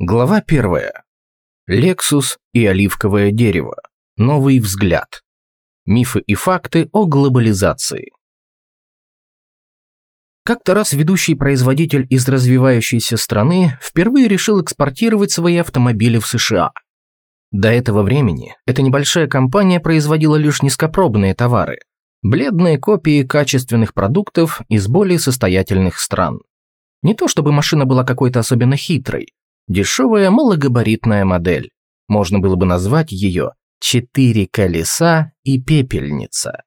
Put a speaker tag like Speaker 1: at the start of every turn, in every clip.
Speaker 1: Глава первая. Лексус и оливковое дерево. Новый взгляд. Мифы и факты о глобализации. Как-то раз ведущий производитель из развивающейся страны впервые решил экспортировать свои автомобили в США. До этого времени эта небольшая компания производила лишь низкопробные товары, бледные копии качественных продуктов из более состоятельных стран. Не то чтобы машина была какой-то особенно хитрой, Дешевая малогабаритная модель. Можно было бы назвать ее «четыре колеса и пепельница».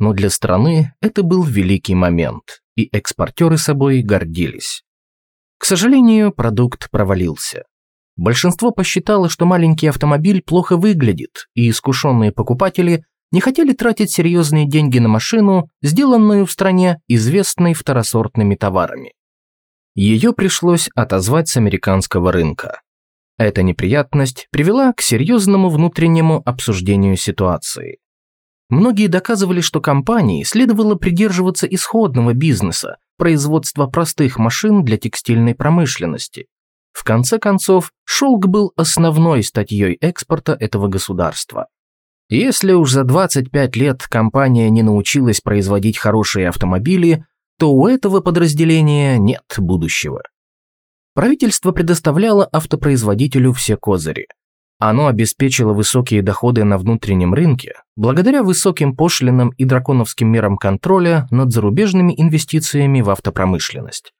Speaker 1: Но для страны это был великий момент, и экспортеры собой гордились. К сожалению, продукт провалился. Большинство посчитало, что маленький автомобиль плохо выглядит, и искушенные покупатели не хотели тратить серьезные деньги на машину, сделанную в стране, известной второсортными товарами. Ее пришлось отозвать с американского рынка. Эта неприятность привела к серьезному внутреннему обсуждению ситуации. Многие доказывали, что компании следовало придерживаться исходного бизнеса, производства простых машин для текстильной промышленности. В конце концов, шелк был основной статьей экспорта этого государства. Если уж за 25 лет компания не научилась производить хорошие автомобили, то у этого подразделения нет будущего. Правительство предоставляло автопроизводителю все козыри. Оно обеспечило высокие доходы на внутреннем рынке благодаря высоким пошлинам и драконовским мерам контроля над зарубежными инвестициями в автопромышленность.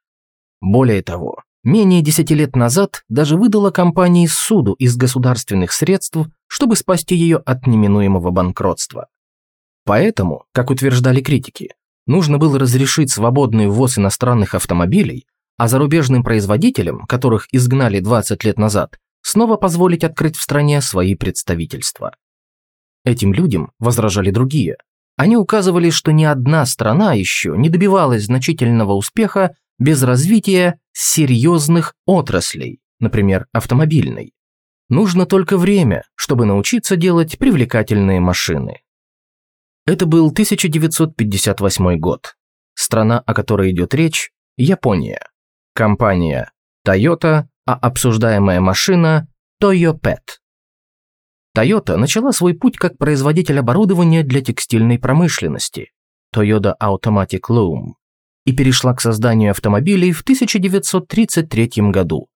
Speaker 1: Более того, менее 10 лет назад даже выдала компании суду из государственных средств, чтобы спасти ее от неминуемого банкротства. Поэтому, как утверждали критики, нужно было разрешить свободный ввоз иностранных автомобилей, а зарубежным производителям, которых изгнали 20 лет назад, снова позволить открыть в стране свои представительства. Этим людям возражали другие. Они указывали, что ни одна страна еще не добивалась значительного успеха без развития серьезных отраслей, например, автомобильной. Нужно только время, чтобы научиться делать привлекательные машины. Это был 1958 год. Страна, о которой идет речь – Япония. Компания Toyota, а обсуждаемая машина – Toyopet. Toyota начала свой путь как производитель оборудования для текстильной промышленности Toyota Automatic Loom и перешла к созданию автомобилей в 1933 году.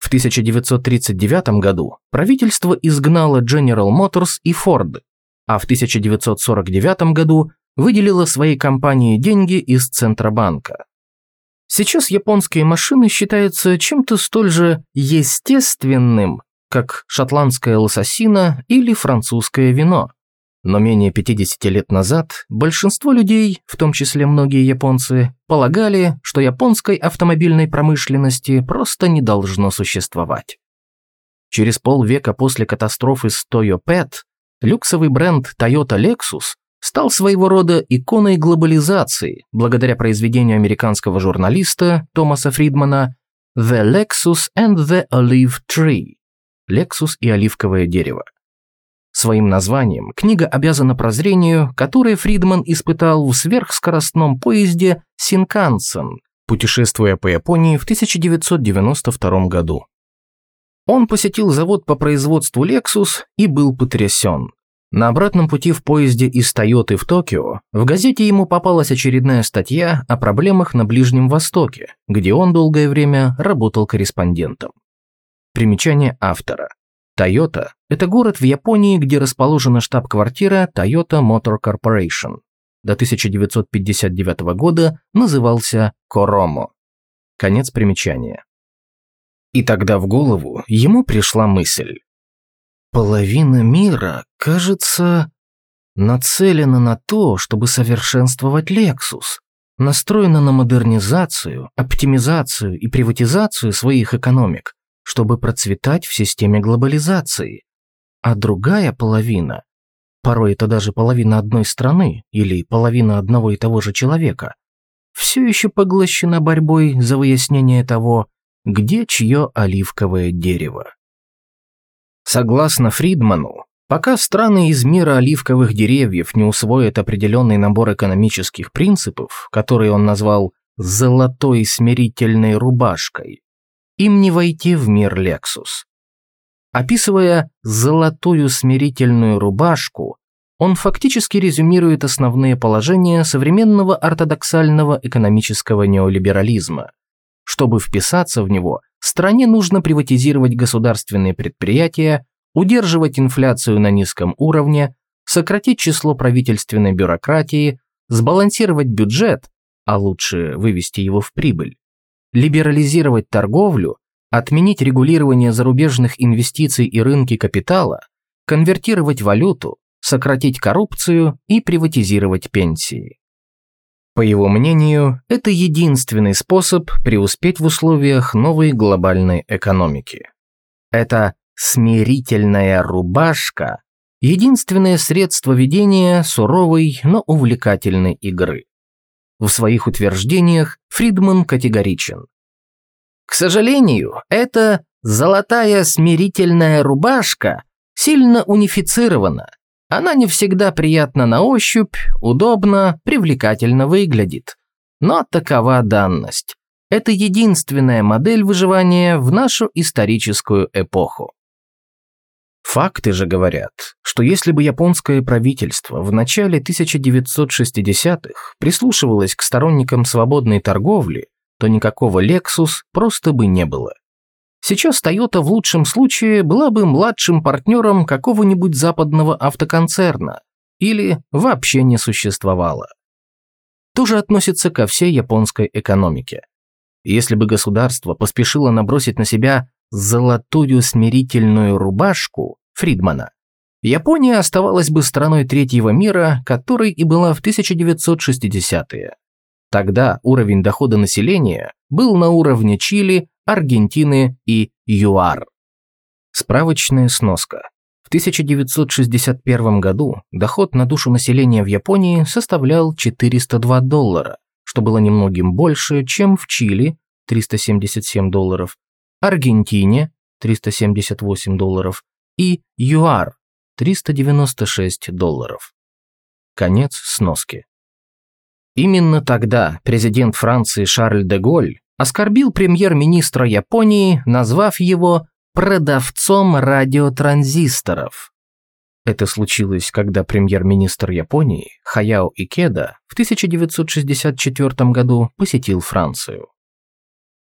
Speaker 1: В 1939 году правительство изгнало General Motors и Ford, а в 1949 году выделила своей компании деньги из Центробанка. Сейчас японские машины считаются чем-то столь же естественным, как шотландская лососина или французское вино. Но менее 50 лет назад большинство людей, в том числе многие японцы, полагали, что японской автомобильной промышленности просто не должно существовать. Через полвека после катастрофы с Toyopet люксовый бренд Toyota Lexus стал своего рода иконой глобализации благодаря произведению американского журналиста Томаса Фридмана «The Lexus and the Olive Tree» – «Лексус и оливковое дерево». Своим названием книга обязана прозрению, которое Фридман испытал в сверхскоростном поезде Синкансен, путешествуя по Японии в 1992 году. Он посетил завод по производству Lexus и был потрясен. На обратном пути в поезде из Тойоты в Токио в газете ему попалась очередная статья о проблемах на Ближнем Востоке, где он долгое время работал корреспондентом. Примечание автора. Тойота – это город в Японии, где расположена штаб-квартира Toyota Motor Corporation. До 1959 года назывался Коромо. Конец примечания. И тогда в голову ему пришла мысль. Половина мира, кажется, нацелена на то, чтобы совершенствовать Lexus, настроена на модернизацию, оптимизацию и приватизацию своих экономик, чтобы процветать в системе глобализации. А другая половина, порой это даже половина одной страны или половина одного и того же человека, все еще поглощена борьбой за выяснение того, где чье оливковое дерево. Согласно Фридману, пока страны из мира оливковых деревьев не усвоят определенный набор экономических принципов, которые он назвал «золотой смирительной рубашкой», им не войти в мир Lexus. Описывая «золотую смирительную рубашку», он фактически резюмирует основные положения современного ортодоксального экономического неолиберализма. Чтобы вписаться в него, стране нужно приватизировать государственные предприятия, удерживать инфляцию на низком уровне, сократить число правительственной бюрократии, сбалансировать бюджет, а лучше вывести его в прибыль, либерализировать торговлю, отменить регулирование зарубежных инвестиций и рынки капитала, конвертировать валюту, сократить коррупцию и приватизировать пенсии. По его мнению, это единственный способ преуспеть в условиях новой глобальной экономики. Это смирительная рубашка – единственное средство ведения суровой, но увлекательной игры. В своих утверждениях Фридман категоричен. К сожалению, эта золотая смирительная рубашка сильно унифицирована – она не всегда приятна на ощупь, удобно, привлекательно выглядит. Но такова данность. Это единственная модель выживания в нашу историческую эпоху. Факты же говорят, что если бы японское правительство в начале 1960-х прислушивалось к сторонникам свободной торговли, то никакого Lexus просто бы не было. Сейчас Toyota в лучшем случае была бы младшим партнером какого-нибудь западного автоконцерна или вообще не существовала. То же относится ко всей японской экономике. Если бы государство поспешило набросить на себя золотую смирительную рубашку Фридмана, Япония оставалась бы страной третьего мира, которой и была в 1960-е. Тогда уровень дохода населения был на уровне Чили, Аргентины и ЮАР. Справочная сноска. В 1961 году доход на душу населения в Японии составлял 402 доллара, что было немногим больше, чем в Чили 377 долларов, Аргентине 378 долларов и ЮАР 396 долларов. Конец сноски. Именно тогда президент Франции Шарль де Голь оскорбил премьер-министра Японии, назвав его «продавцом радиотранзисторов». Это случилось, когда премьер-министр Японии Хаяо Икеда в 1964 году посетил Францию.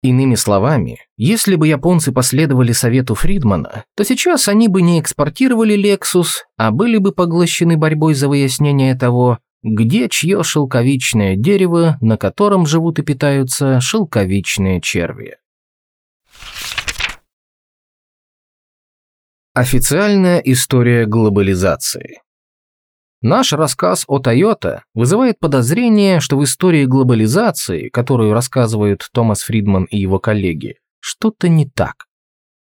Speaker 1: Иными словами, если бы японцы последовали совету Фридмана, то сейчас они бы не экспортировали Lexus, а были бы поглощены борьбой за выяснение того, где чье шелковичное дерево, на котором живут и питаются шелковичные черви. Официальная история глобализации Наш рассказ о Toyota вызывает подозрение, что в истории глобализации, которую рассказывают Томас Фридман и его коллеги, что-то не так.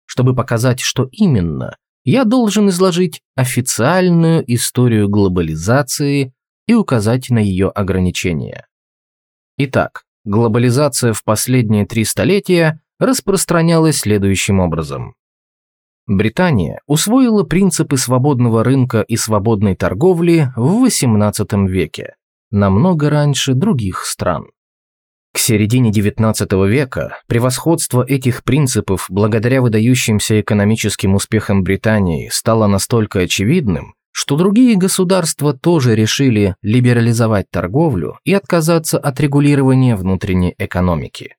Speaker 1: Чтобы показать, что именно, я должен изложить официальную историю глобализации и указать на ее ограничения. Итак, глобализация в последние три столетия распространялась следующим образом. Британия усвоила принципы свободного рынка и свободной торговли в XVIII веке, намного раньше других стран. К середине XIX века превосходство этих принципов благодаря выдающимся экономическим успехам Британии стало настолько очевидным, что другие государства тоже решили либерализовать торговлю и отказаться от регулирования внутренней экономики.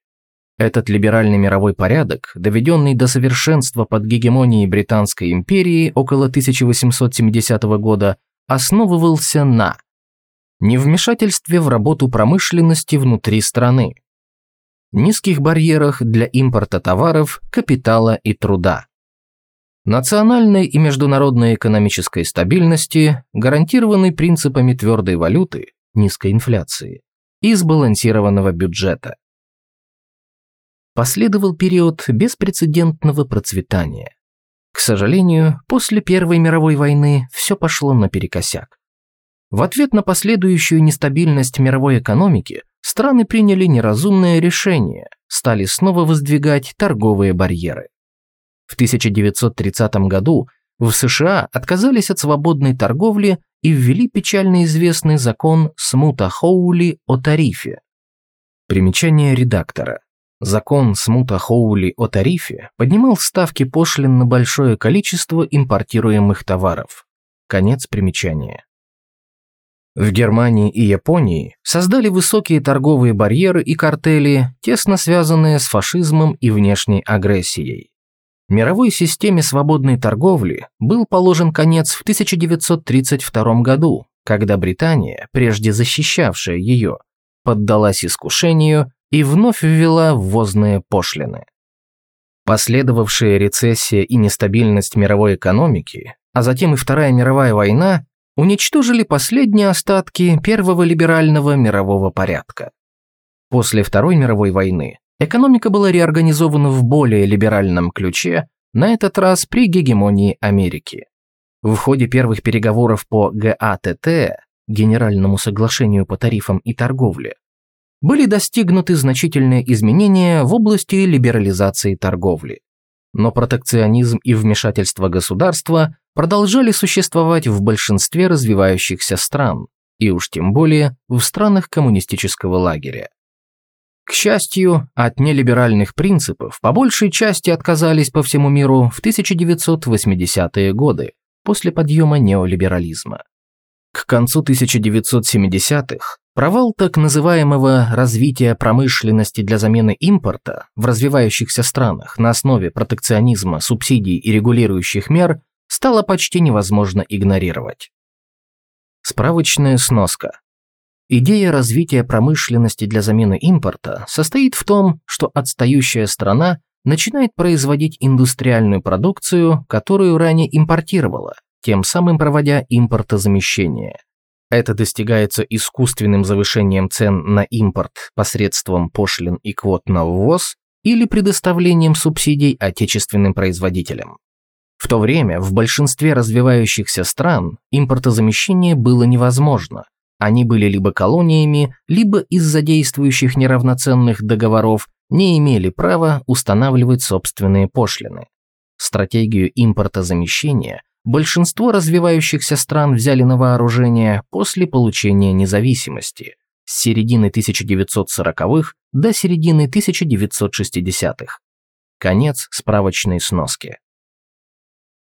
Speaker 1: Этот либеральный мировой порядок, доведенный до совершенства под гегемонией Британской империи около 1870 года, основывался на невмешательстве в работу промышленности внутри страны, низких барьерах для импорта товаров, капитала и труда, национальной и международной экономической стабильности, гарантированной принципами твердой валюты, низкой инфляции и сбалансированного бюджета. Последовал период беспрецедентного процветания. К сожалению, после Первой мировой войны все пошло наперекосяк. В ответ на последующую нестабильность мировой экономики страны приняли неразумное решение, стали снова воздвигать торговые барьеры. В 1930 году в США отказались от свободной торговли и ввели печально известный закон Смута-Хоули о тарифе. Примечание редактора. Закон Смута Хоули о тарифе поднимал ставки пошлин на большое количество импортируемых товаров. Конец примечания. В Германии и Японии создали высокие торговые барьеры и картели, тесно связанные с фашизмом и внешней агрессией. Мировой системе свободной торговли был положен конец в 1932 году, когда Британия, прежде защищавшая ее, поддалась искушению и вновь ввела ввозные пошлины. Последовавшая рецессия и нестабильность мировой экономики, а затем и Вторая мировая война уничтожили последние остатки первого либерального мирового порядка. После Второй мировой войны экономика была реорганизована в более либеральном ключе, на этот раз при гегемонии Америки. В ходе первых переговоров по ГАТТ, Генеральному соглашению по тарифам и торговле, были достигнуты значительные изменения в области либерализации торговли. Но протекционизм и вмешательство государства продолжали существовать в большинстве развивающихся стран, и уж тем более в странах коммунистического лагеря. К счастью, от нелиберальных принципов по большей части отказались по всему миру в 1980-е годы, после подъема неолиберализма. К концу 1970-х провал так называемого развития промышленности для замены импорта в развивающихся странах на основе протекционизма, субсидий и регулирующих мер стало почти невозможно игнорировать. Справочная сноска. Идея развития промышленности для замены импорта состоит в том, что отстающая страна начинает производить индустриальную продукцию, которую ранее импортировала, тем самым проводя импортозамещение. Это достигается искусственным завышением цен на импорт посредством пошлин и квот на ввоз или предоставлением субсидий отечественным производителям. В то время в большинстве развивающихся стран импортозамещение было невозможно. Они были либо колониями, либо из-за действующих неравноценных договоров не имели права устанавливать собственные пошлины. Стратегию импортозамещения большинство развивающихся стран взяли на вооружение после получения независимости с середины 1940-х до середины 1960-х. Конец справочной сноски.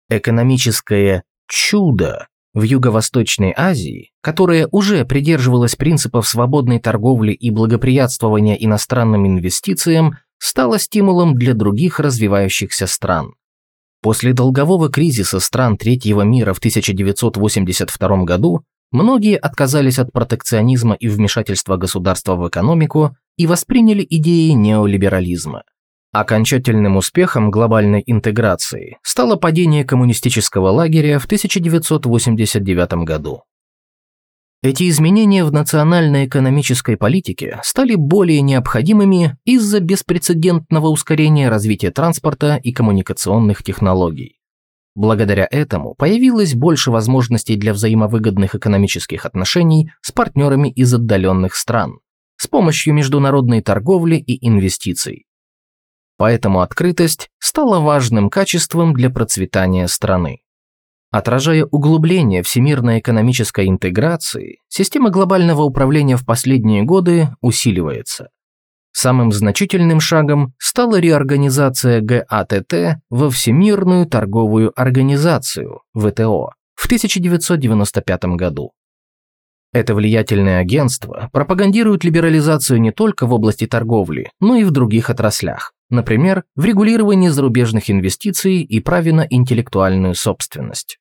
Speaker 1: Экономическое чудо в Юго-Восточной Азии, которое уже придерживалось принципов свободной торговли и благоприятствования иностранным инвестициям, стало стимулом для других развивающихся стран. После долгового кризиса стран третьего мира в 1982 году многие отказались от протекционизма и вмешательства государства в экономику и восприняли идеи неолиберализма. Окончательным успехом глобальной интеграции стало падение коммунистического лагеря в 1989 году. Эти изменения в национальной экономической политике стали более необходимыми из-за беспрецедентного ускорения развития транспорта и коммуникационных технологий. Благодаря этому появилось больше возможностей для взаимовыгодных экономических отношений с партнерами из отдаленных стран с помощью международной торговли и инвестиций. Поэтому открытость стала важным качеством для процветания страны. Отражая углубление всемирной экономической интеграции, система глобального управления в последние годы усиливается. Самым значительным шагом стала реорганизация ГАТТ во Всемирную торговую организацию, ВТО, в 1995 году. Это влиятельное агентство пропагандирует либерализацию не только в области торговли, но и в других отраслях например, в регулировании зарубежных инвестиций и праве на интеллектуальную собственность.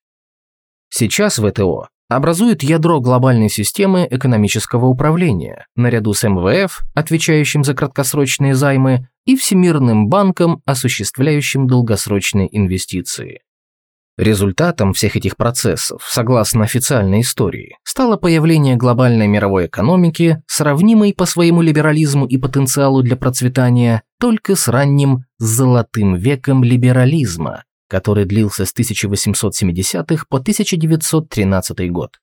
Speaker 1: Сейчас ВТО образует ядро глобальной системы экономического управления, наряду с МВФ, отвечающим за краткосрочные займы, и Всемирным банком, осуществляющим долгосрочные инвестиции. Результатом всех этих процессов, согласно официальной истории, стало появление глобальной мировой экономики, сравнимой по своему либерализму и потенциалу для процветания только с ранним «золотым веком либерализма», который длился с 1870-х по 1913 год.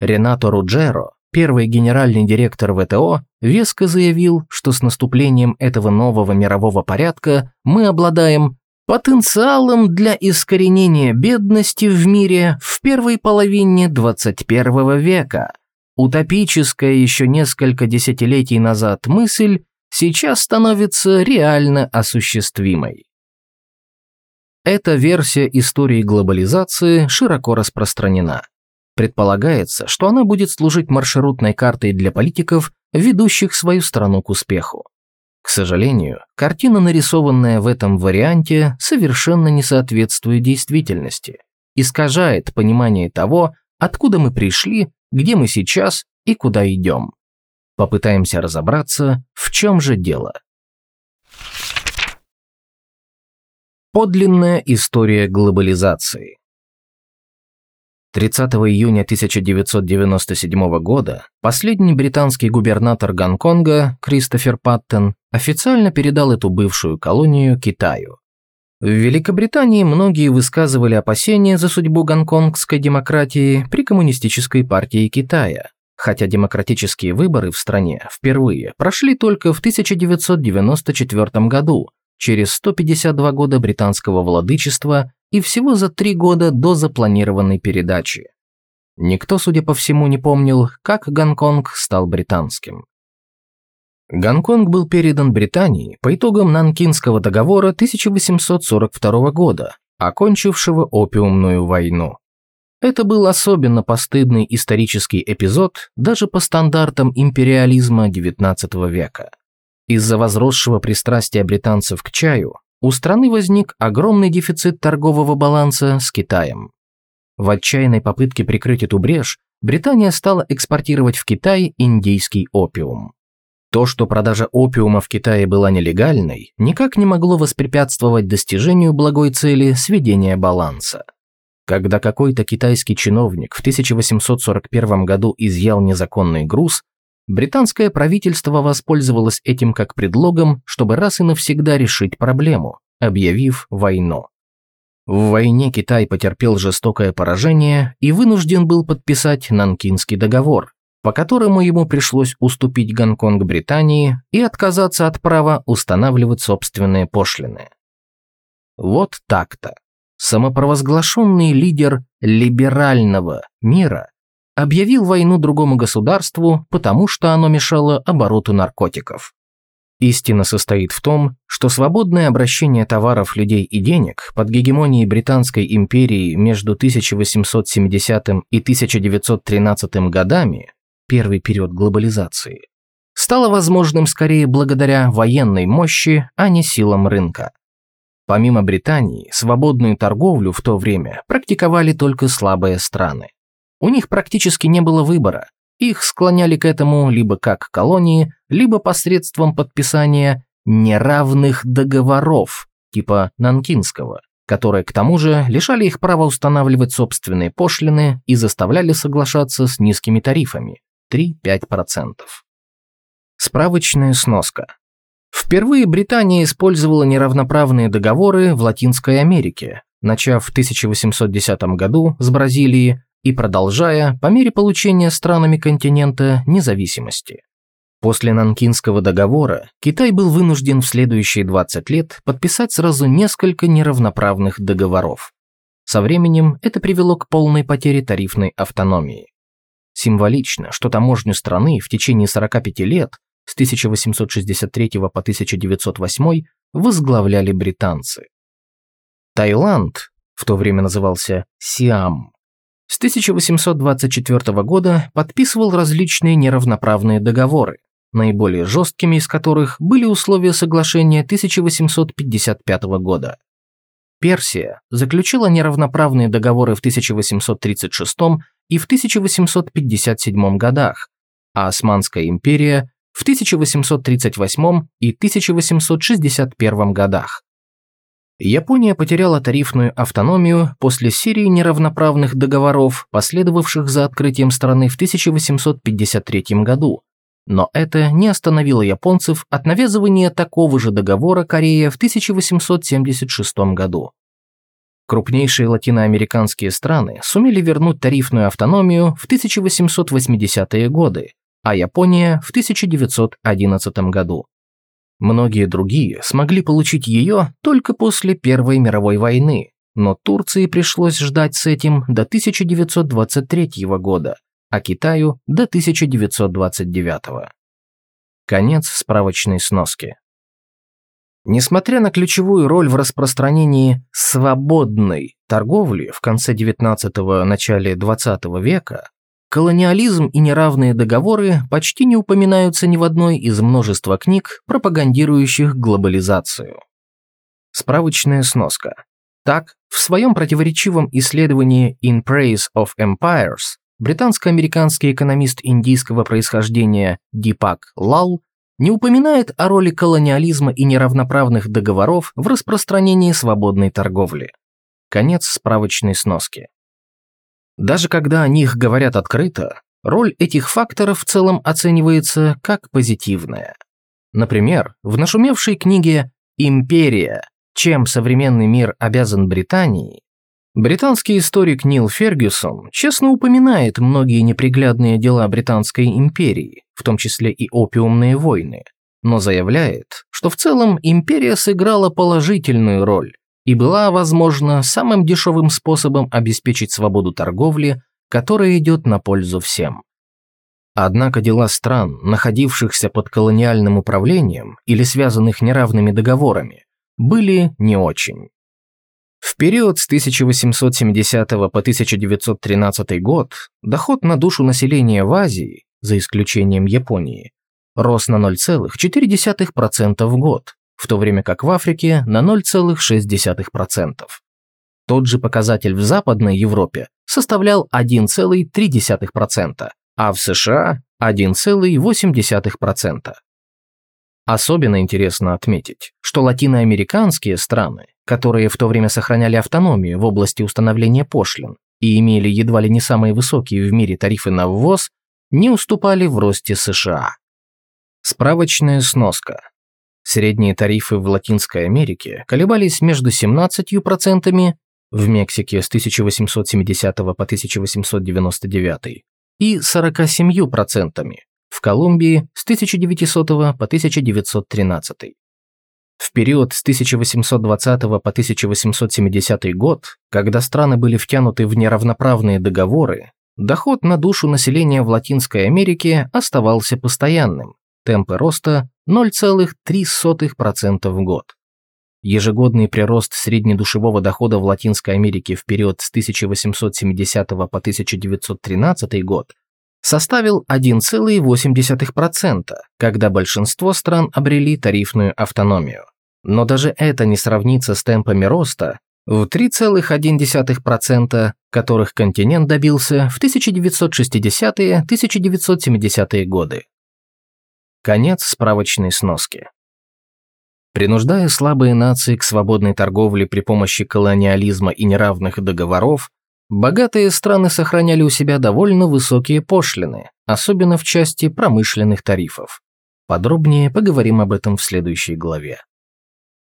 Speaker 1: Ренато Руджеро, первый генеральный директор ВТО, веско заявил, что с наступлением этого нового мирового порядка мы обладаем потенциалом для искоренения бедности в мире в первой половине 21 века. Утопическая еще несколько десятилетий назад мысль сейчас становится реально осуществимой. Эта версия истории глобализации широко распространена. Предполагается, что она будет служить маршрутной картой для политиков, ведущих свою страну к успеху. К сожалению, картина, нарисованная в этом варианте, совершенно не соответствует действительности, искажает понимание того, откуда мы пришли, где мы сейчас и куда идем. Попытаемся разобраться, в чем же дело. Подлинная история глобализации 30 июня 1997 года последний британский губернатор Гонконга Кристофер Паттен официально передал эту бывшую колонию Китаю. В Великобритании многие высказывали опасения за судьбу гонконгской демократии при коммунистической партии Китая, хотя демократические выборы в стране впервые прошли только в 1994 году, через 152 года британского владычества и всего за три года до запланированной передачи. Никто, судя по всему, не помнил, как Гонконг стал британским. Гонконг был передан Британии по итогам Нанкинского договора 1842 года, окончившего опиумную войну. Это был особенно постыдный исторический эпизод даже по стандартам империализма XIX века. Из-за возросшего пристрастия британцев к чаю у страны возник огромный дефицит торгового баланса с Китаем. В отчаянной попытке прикрыть эту брешь, Британия стала экспортировать в Китай индийский опиум. То, что продажа опиума в Китае была нелегальной, никак не могло воспрепятствовать достижению благой цели сведения баланса. Когда какой-то китайский чиновник в 1841 году изъял незаконный груз, британское правительство воспользовалось этим как предлогом, чтобы раз и навсегда решить проблему, объявив войну. В войне Китай потерпел жестокое поражение и вынужден был подписать Нанкинский договор, по которому ему пришлось уступить Гонконг Британии и отказаться от права устанавливать собственные пошлины. Вот так-то. Самопровозглашенный лидер либерального мира объявил войну другому государству, потому что оно мешало обороту наркотиков. Истина состоит в том, что свободное обращение товаров, людей и денег под гегемонией Британской империи между 1870 и 1913 годами, первый период глобализации, стало возможным скорее благодаря военной мощи, а не силам рынка. Помимо Британии, свободную торговлю в то время практиковали только слабые страны. У них практически не было выбора. Их склоняли к этому либо как колонии, либо посредством подписания неравных договоров, типа Нанкинского, которые к тому же лишали их права устанавливать собственные пошлины и заставляли соглашаться с низкими тарифами 3-5%. Справочная сноска. Впервые Британия использовала неравноправные договоры в Латинской Америке, начав в 1810 году с Бразилии и продолжая по мере получения странами континента независимости. После Нанкинского договора Китай был вынужден в следующие 20 лет подписать сразу несколько неравноправных договоров. Со временем это привело к полной потере тарифной автономии. Символично, что таможню страны в течение 45 лет с 1863 по 1908 возглавляли британцы. Таиланд, в то время назывался Сиам, с 1824 года подписывал различные неравноправные договоры, наиболее жесткими из которых были условия соглашения 1855 года. Персия заключила неравноправные договоры в 1836 и в 1857 годах, а Османская империя в 1838 и 1861 годах. Япония потеряла тарифную автономию после серии неравноправных договоров, последовавших за открытием страны в 1853 году. Но это не остановило японцев от навязывания такого же договора Корея в 1876 году. Крупнейшие латиноамериканские страны сумели вернуть тарифную автономию в 1880-е годы, а Япония в 1911 году. Многие другие смогли получить ее только после Первой мировой войны, но Турции пришлось ждать с этим до 1923 года, а Китаю до 1929. Конец справочной сноски. Несмотря на ключевую роль в распространении свободной торговли в конце XIX – начале XX века, колониализм и неравные договоры почти не упоминаются ни в одной из множества книг, пропагандирующих глобализацию. Справочная сноска. Так, в своем противоречивом исследовании «In Praise of Empires» британско-американский экономист индийского происхождения Дипак Лал не упоминает о роли колониализма и неравноправных договоров в распространении свободной торговли. Конец справочной сноски. Даже когда о них говорят открыто, роль этих факторов в целом оценивается как позитивная. Например, в нашумевшей книге «Империя. Чем современный мир обязан Британии» британский историк Нил Фергюсон честно упоминает многие неприглядные дела Британской империи, в том числе и опиумные войны, но заявляет, что в целом империя сыграла положительную роль и была, возможно, самым дешевым способом обеспечить свободу торговли, которая идет на пользу всем. Однако дела стран, находившихся под колониальным управлением или связанных неравными договорами, были не очень. В период с 1870 по 1913 год доход на душу населения в Азии за исключением Японии, рос на 0,4% в год, в то время как в Африке на 0,6%. Тот же показатель в Западной Европе составлял 1,3%, а в США – 1,8%. Особенно интересно отметить, что латиноамериканские страны, которые в то время сохраняли автономию в области установления пошлин и имели едва ли не самые высокие в мире тарифы на ввоз, не уступали в росте США. Справочная сноска. Средние тарифы в Латинской Америке колебались между 17% в Мексике с 1870 по 1899 и 47% в Колумбии с 1900 по 1913. В период с 1820 по 1870 год, когда страны были втянуты в неравноправные договоры, Доход на душу населения в Латинской Америке оставался постоянным, темпы роста 0,3% в год. Ежегодный прирост среднедушевого дохода в Латинской Америке в период с 1870 по 1913 год составил 1,8%, когда большинство стран обрели тарифную автономию. Но даже это не сравнится с темпами роста, в 3,1%, которых континент добился в 1960-1970-е годы. Конец справочной сноски. Принуждая слабые нации к свободной торговле при помощи колониализма и неравных договоров, богатые страны сохраняли у себя довольно высокие пошлины, особенно в части промышленных тарифов. Подробнее поговорим об этом в следующей главе.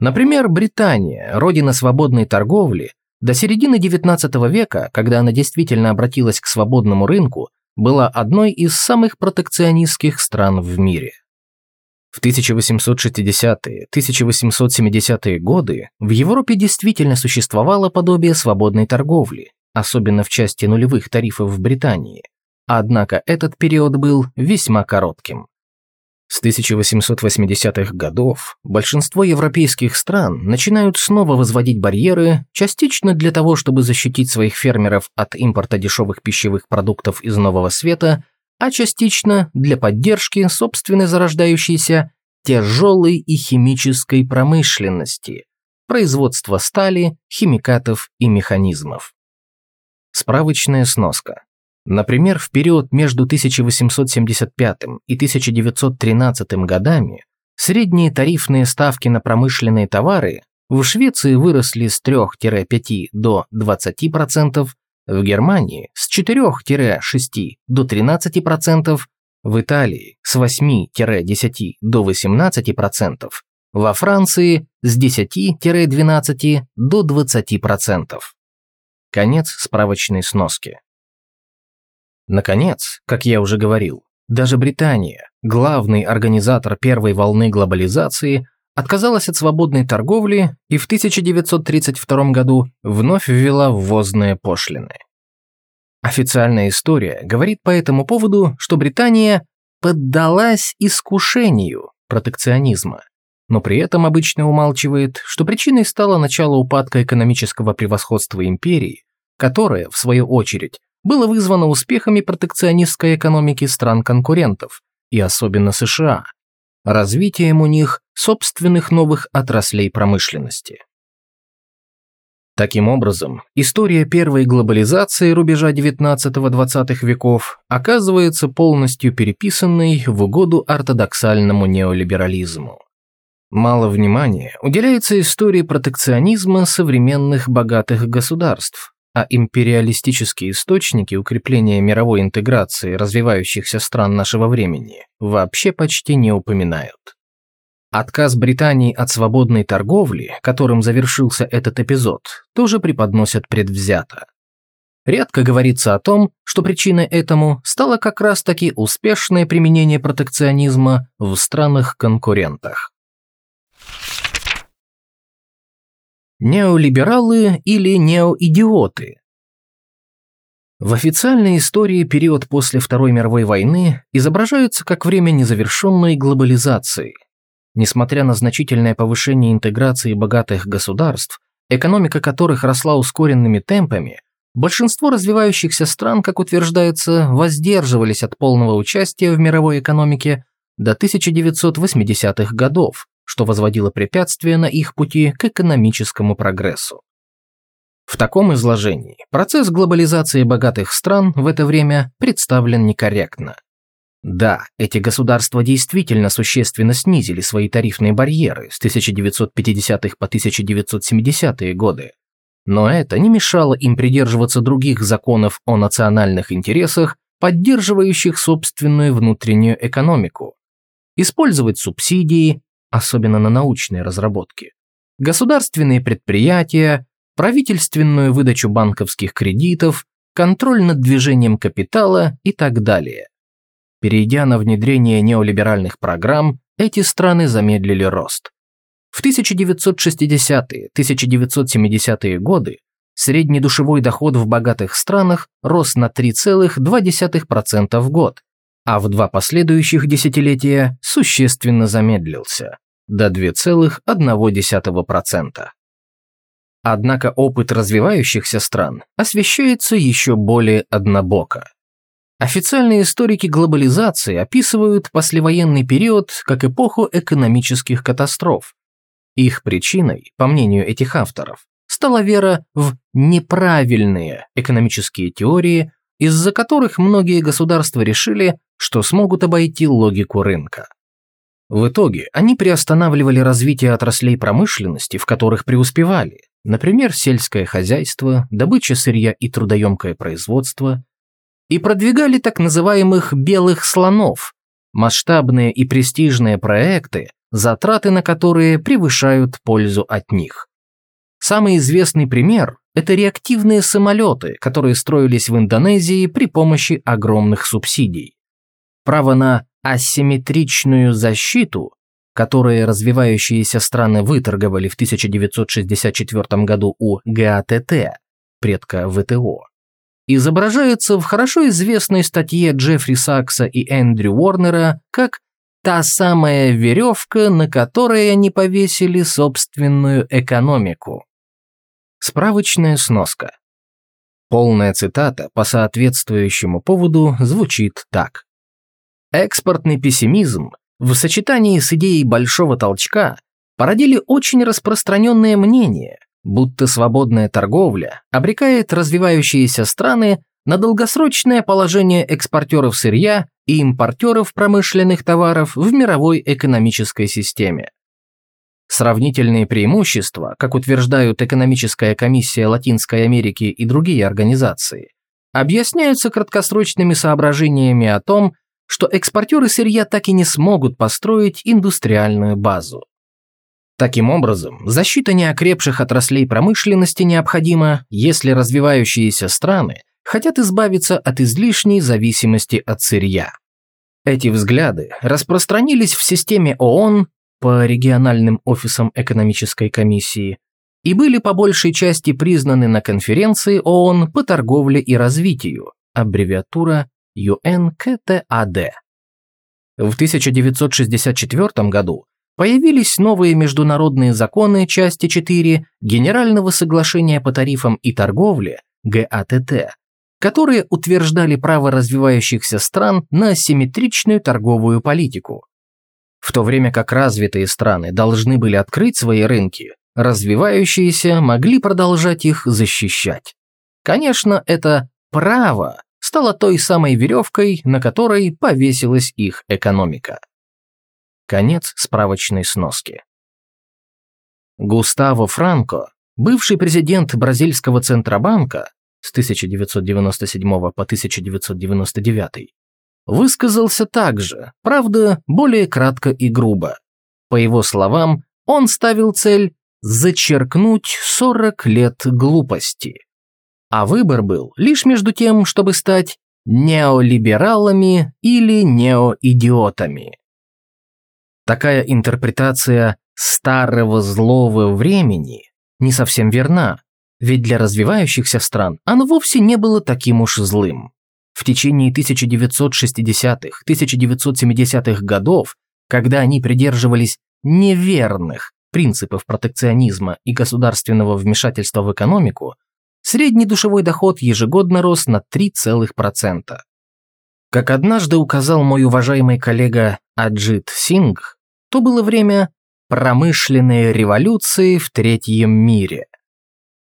Speaker 1: Например, Британия, родина свободной торговли, до середины XIX века, когда она действительно обратилась к свободному рынку, была одной из самых протекционистских стран в мире. В 1860-1870-е годы в Европе действительно существовало подобие свободной торговли, особенно в части нулевых тарифов в Британии. Однако этот период был весьма коротким. С 1880-х годов большинство европейских стран начинают снова возводить барьеры, частично для того, чтобы защитить своих фермеров от импорта дешевых пищевых продуктов из Нового Света, а частично для поддержки собственной зарождающейся тяжелой и химической промышленности, производства стали, химикатов и механизмов. Справочная сноска. Например, в период между 1875 и 1913 годами средние тарифные ставки на промышленные товары в Швеции выросли с 3-5 до 20%, в Германии с 4-6 до 13%, в Италии с 8-10 до 18%, во Франции с 10-12 до 20%. Конец справочной сноски. Наконец, как я уже говорил, даже Британия, главный организатор первой волны глобализации, отказалась от свободной торговли и в 1932 году вновь ввела ввозные пошлины. Официальная история говорит по этому поводу, что Британия поддалась искушению протекционизма, но при этом обычно умалчивает, что причиной стало начало упадка экономического превосходства империи, которое, в свою очередь, было вызвано успехами протекционистской экономики стран-конкурентов, и особенно США, развитием у них собственных новых отраслей промышленности. Таким образом, история первой глобализации рубежа 19-20 веков оказывается полностью переписанной в угоду ортодоксальному неолиберализму. Мало внимания уделяется истории протекционизма современных богатых государств, а империалистические источники укрепления мировой интеграции развивающихся стран нашего времени вообще почти не упоминают. Отказ Британии от свободной торговли, которым завершился этот эпизод, тоже преподносят предвзято. Редко говорится о том, что причиной этому стало как раз-таки успешное применение протекционизма в странах-конкурентах. Неолибералы или неоидиоты В официальной истории период после Второй мировой войны изображается как время незавершенной глобализации – Несмотря на значительное повышение интеграции богатых государств, экономика которых росла ускоренными темпами, большинство развивающихся стран, как утверждается, воздерживались от полного участия в мировой экономике до 1980-х годов, что возводило препятствия на их пути к экономическому прогрессу. В таком изложении процесс глобализации богатых стран в это время представлен некорректно. Да, эти государства действительно существенно снизили свои тарифные барьеры с 1950-х по 1970-е годы. Но это не мешало им придерживаться других законов о национальных интересах, поддерживающих собственную внутреннюю экономику, использовать субсидии, особенно на научные разработки, государственные предприятия, правительственную выдачу банковских кредитов, контроль над движением капитала и так далее. Перейдя на внедрение неолиберальных программ, эти страны замедлили рост. В 1960-1970-е годы средний душевой доход в богатых странах рос на 3,2% в год, а в два последующих десятилетия существенно замедлился до 2,1%. Однако опыт развивающихся стран освещается еще более однобоко. Официальные историки глобализации описывают послевоенный период как эпоху экономических катастроф. Их причиной, по мнению этих авторов, стала вера в неправильные экономические теории, из-за которых многие государства решили, что смогут обойти логику рынка. В итоге они приостанавливали развитие отраслей промышленности, в которых преуспевали, например, сельское хозяйство, добыча сырья и трудоемкое производство, и продвигали так называемых «белых слонов» – масштабные и престижные проекты, затраты на которые превышают пользу от них. Самый известный пример – это реактивные самолеты, которые строились в Индонезии при помощи огромных субсидий. Право на асимметричную защиту, которые развивающиеся страны выторговали в 1964 году у ГАТТ, предка ВТО, изображается в хорошо известной статье Джеффри Сакса и Эндрю Уорнера как «та самая веревка, на которой они повесили собственную экономику». Справочная сноска. Полная цитата по соответствующему поводу звучит так. Экспортный пессимизм в сочетании с идеей большого толчка породили очень распространенное мнение, будто свободная торговля обрекает развивающиеся страны на долгосрочное положение экспортеров сырья и импортеров промышленных товаров в мировой экономической системе. Сравнительные преимущества, как утверждают Экономическая комиссия Латинской Америки и другие организации, объясняются краткосрочными соображениями о том, что экспортеры сырья так и не смогут построить индустриальную базу. Таким образом, защита неокрепших отраслей промышленности необходима, если развивающиеся страны хотят избавиться от излишней зависимости от сырья. Эти взгляды распространились в системе ООН по региональным офисам экономической комиссии и были по большей части признаны на конференции ООН по торговле и развитию, аббревиатура UNCTAD. В 1964 году появились новые международные законы части 4 Генерального соглашения по тарифам и торговле ГАТТ, которые утверждали право развивающихся стран на асимметричную торговую политику. В то время как развитые страны должны были открыть свои рынки, развивающиеся могли продолжать их защищать. Конечно, это право стало той самой веревкой, на которой повесилась их экономика. Конец справочной сноски. Густаво Франко, бывший президент бразильского Центробанка с 1997 по 1999, высказался также, правда, более кратко и грубо. По его словам, он ставил цель зачеркнуть 40 лет глупости. А выбор был лишь между тем, чтобы стать неолибералами или неоидиотами. Такая интерпретация старого злого времени не совсем верна, ведь для развивающихся стран оно вовсе не было таким уж злым. В течение 1960-х, 1970-х годов, когда они придерживались неверных принципов протекционизма и государственного вмешательства в экономику, средний душевой доход ежегодно рос на 3,3%. Как однажды указал мой уважаемый коллега Аджит Сингх, то было время промышленной революции в третьем мире.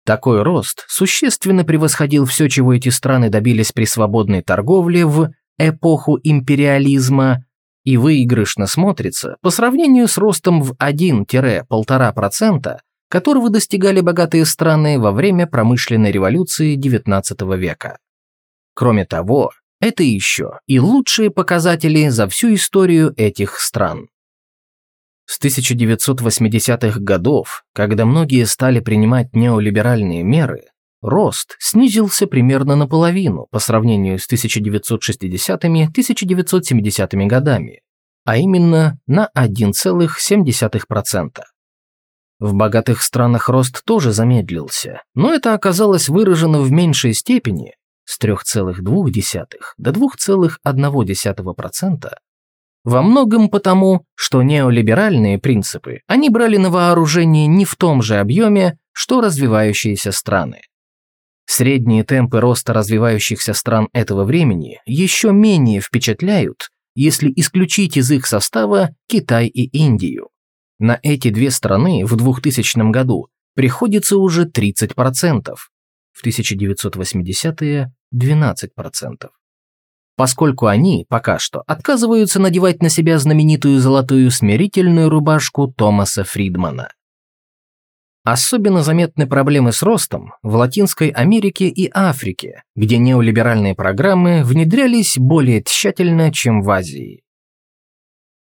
Speaker 1: Такой рост существенно превосходил все, чего эти страны добились при свободной торговле в эпоху империализма и выигрышно смотрится по сравнению с ростом в 1-1,5%, которого достигали богатые страны во время промышленной революции XIX века. Кроме того, это еще и лучшие показатели за всю историю этих стран. С 1980-х годов, когда многие стали принимать неолиберальные меры, рост снизился примерно наполовину по сравнению с 1960-1970 годами, а именно на 1,7%. В богатых странах рост тоже замедлился, но это оказалось выражено в меньшей степени с 3,2 до 2,1%, во многом потому, что неолиберальные принципы они брали на вооружение не в том же объеме, что развивающиеся страны. Средние темпы роста развивающихся стран этого времени еще менее впечатляют, если исключить из их состава Китай и Индию. На эти две страны в 2000 году приходится уже 30%, в 1980-е – 12% поскольку они пока что отказываются надевать на себя знаменитую золотую смирительную рубашку Томаса Фридмана. Особенно заметны проблемы с ростом в Латинской Америке и Африке, где неолиберальные программы внедрялись более тщательно, чем в Азии.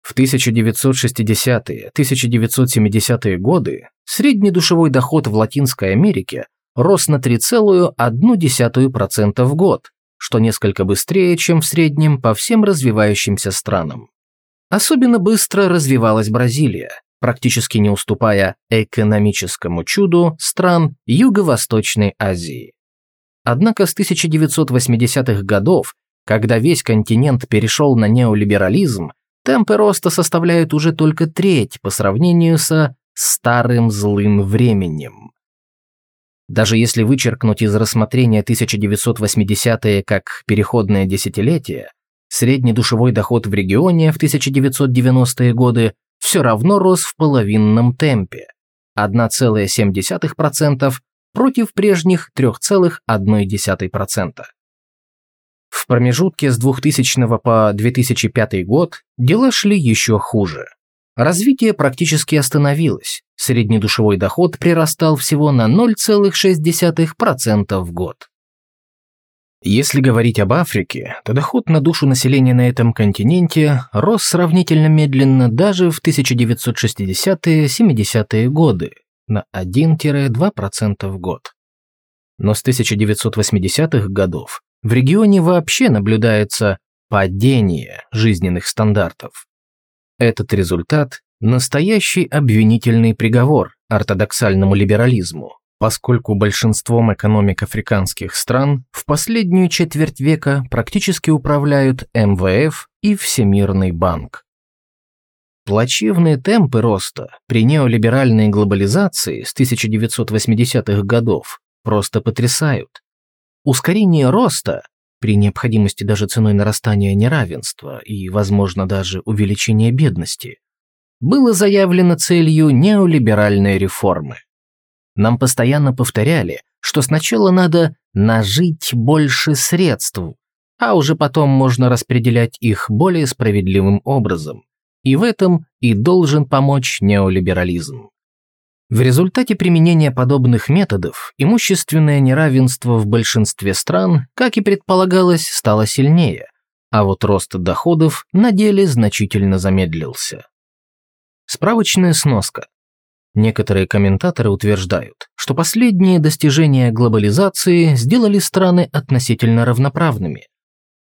Speaker 1: В 1960-1970-е годы средний душевой доход в Латинской Америке рос на 3,1% в год, что несколько быстрее, чем в среднем по всем развивающимся странам. Особенно быстро развивалась Бразилия, практически не уступая экономическому чуду стран Юго-Восточной Азии. Однако с 1980-х годов, когда весь континент перешел на неолиберализм, темпы роста составляют уже только треть по сравнению со старым злым временем. Даже если вычеркнуть из рассмотрения 1980-е как переходное десятилетие, средний душевой доход в регионе в 1990-е годы все равно рос в половинном темпе – 1,7% против прежних 3,1%. В промежутке с 2000 по 2005 год дела шли еще хуже. Развитие практически остановилось, среднедушевой доход прирастал всего на 0,6% в год. Если говорить об Африке, то доход на душу населения на этом континенте рос сравнительно медленно даже в 1960-70-е годы на 1-2% в год. Но с 1980-х годов в регионе вообще наблюдается падение жизненных стандартов. Этот результат – настоящий обвинительный приговор ортодоксальному либерализму, поскольку большинством экономик африканских стран в последнюю четверть века практически управляют МВФ и Всемирный банк. Плачевные темпы роста при неолиберальной глобализации с 1980-х годов просто потрясают. Ускорение роста, при необходимости даже ценой нарастания неравенства и, возможно, даже увеличения бедности, было заявлено целью неолиберальной реформы. Нам постоянно повторяли, что сначала надо нажить больше средств, а уже потом можно распределять их более справедливым образом. И в этом и должен помочь неолиберализм. В результате применения подобных методов имущественное неравенство в большинстве стран, как и предполагалось, стало сильнее, а вот рост доходов на деле значительно замедлился. Справочная сноска. Некоторые комментаторы утверждают, что последние достижения глобализации сделали страны относительно равноправными.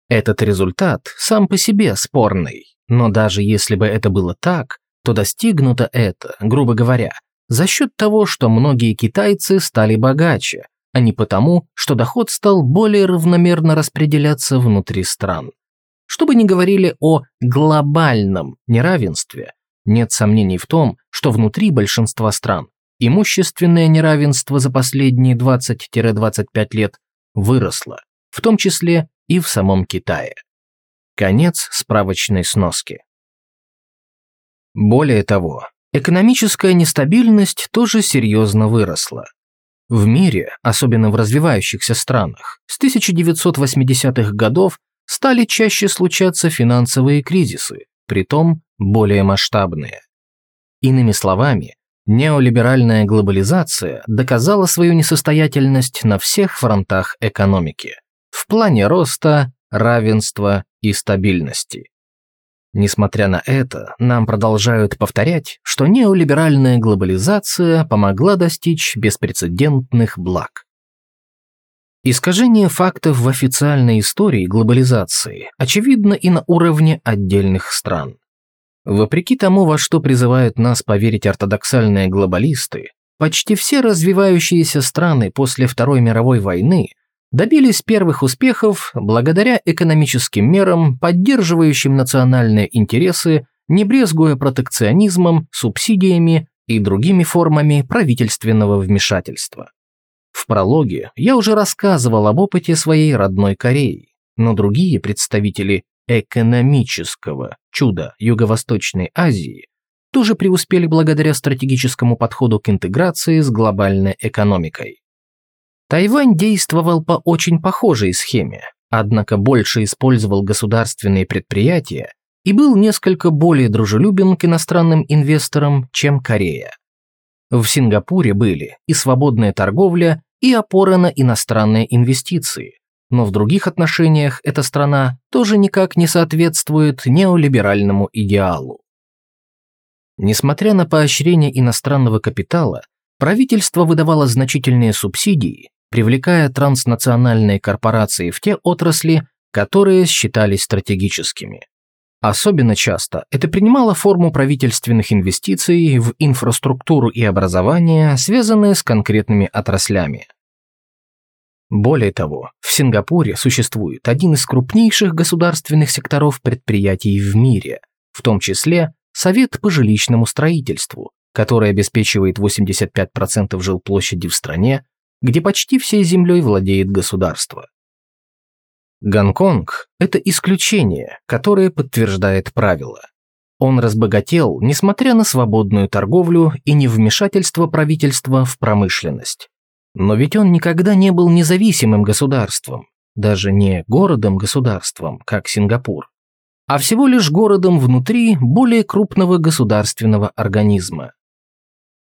Speaker 1: Этот результат сам по себе спорный, но даже если бы это было так, то достигнуто это, грубо говоря, за счет того, что многие китайцы стали богаче, а не потому, что доход стал более равномерно распределяться внутри стран. Что бы ни говорили о глобальном неравенстве, нет сомнений в том, что внутри большинства стран имущественное неравенство за последние 20-25 лет выросло, в том числе и в самом Китае. Конец справочной сноски. Более того, экономическая нестабильность тоже серьезно выросла. В мире, особенно в развивающихся странах, с 1980-х годов стали чаще случаться финансовые кризисы, притом более масштабные. Иными словами, неолиберальная глобализация доказала свою несостоятельность на всех фронтах экономики в плане роста, равенства и стабильности. Несмотря на это, нам продолжают повторять, что неолиберальная глобализация помогла достичь беспрецедентных благ. Искажение фактов в официальной истории глобализации очевидно и на уровне отдельных стран. Вопреки тому, во что призывают нас поверить ортодоксальные глобалисты, почти все развивающиеся страны после Второй мировой войны добились первых успехов благодаря экономическим мерам, поддерживающим национальные интересы, не брезгуя протекционизмом, субсидиями и другими формами правительственного вмешательства. В прологе я уже рассказывал об опыте своей родной Кореи, но другие представители экономического чуда Юго-Восточной Азии тоже преуспели благодаря стратегическому подходу к интеграции с глобальной экономикой. Тайвань действовал по очень похожей схеме, однако больше использовал государственные предприятия и был несколько более дружелюбен к иностранным инвесторам, чем Корея. В Сингапуре были и свободная торговля, и опора на иностранные инвестиции, но в других отношениях эта страна тоже никак не соответствует неолиберальному идеалу. Несмотря на поощрение иностранного капитала, правительство выдавало значительные субсидии, привлекая транснациональные корпорации в те отрасли, которые считались стратегическими. Особенно часто это принимало форму правительственных инвестиций в инфраструктуру и образование, связанные с конкретными отраслями. Более того, в Сингапуре существует один из крупнейших государственных секторов предприятий в мире, в том числе Совет по жилищному строительству, который обеспечивает 85% жилплощади в стране, где почти всей землей владеет государство. Гонконг – это исключение, которое подтверждает правило. Он разбогател, несмотря на свободную торговлю и невмешательство правительства в промышленность. Но ведь он никогда не был независимым государством, даже не городом-государством, как Сингапур, а всего лишь городом внутри более крупного государственного организма.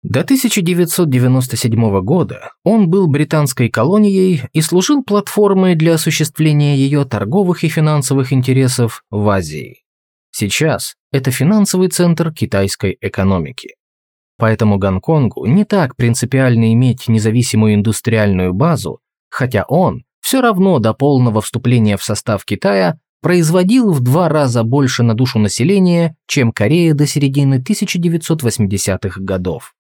Speaker 1: До 1997 года он был британской колонией и служил платформой для осуществления ее торговых и финансовых интересов в Азии. Сейчас это финансовый центр китайской экономики. Поэтому Гонконгу не так принципиально иметь независимую индустриальную базу, хотя он все равно до полного вступления в состав Китая производил в два раза больше на душу населения, чем Корея до середины 1980-х годов.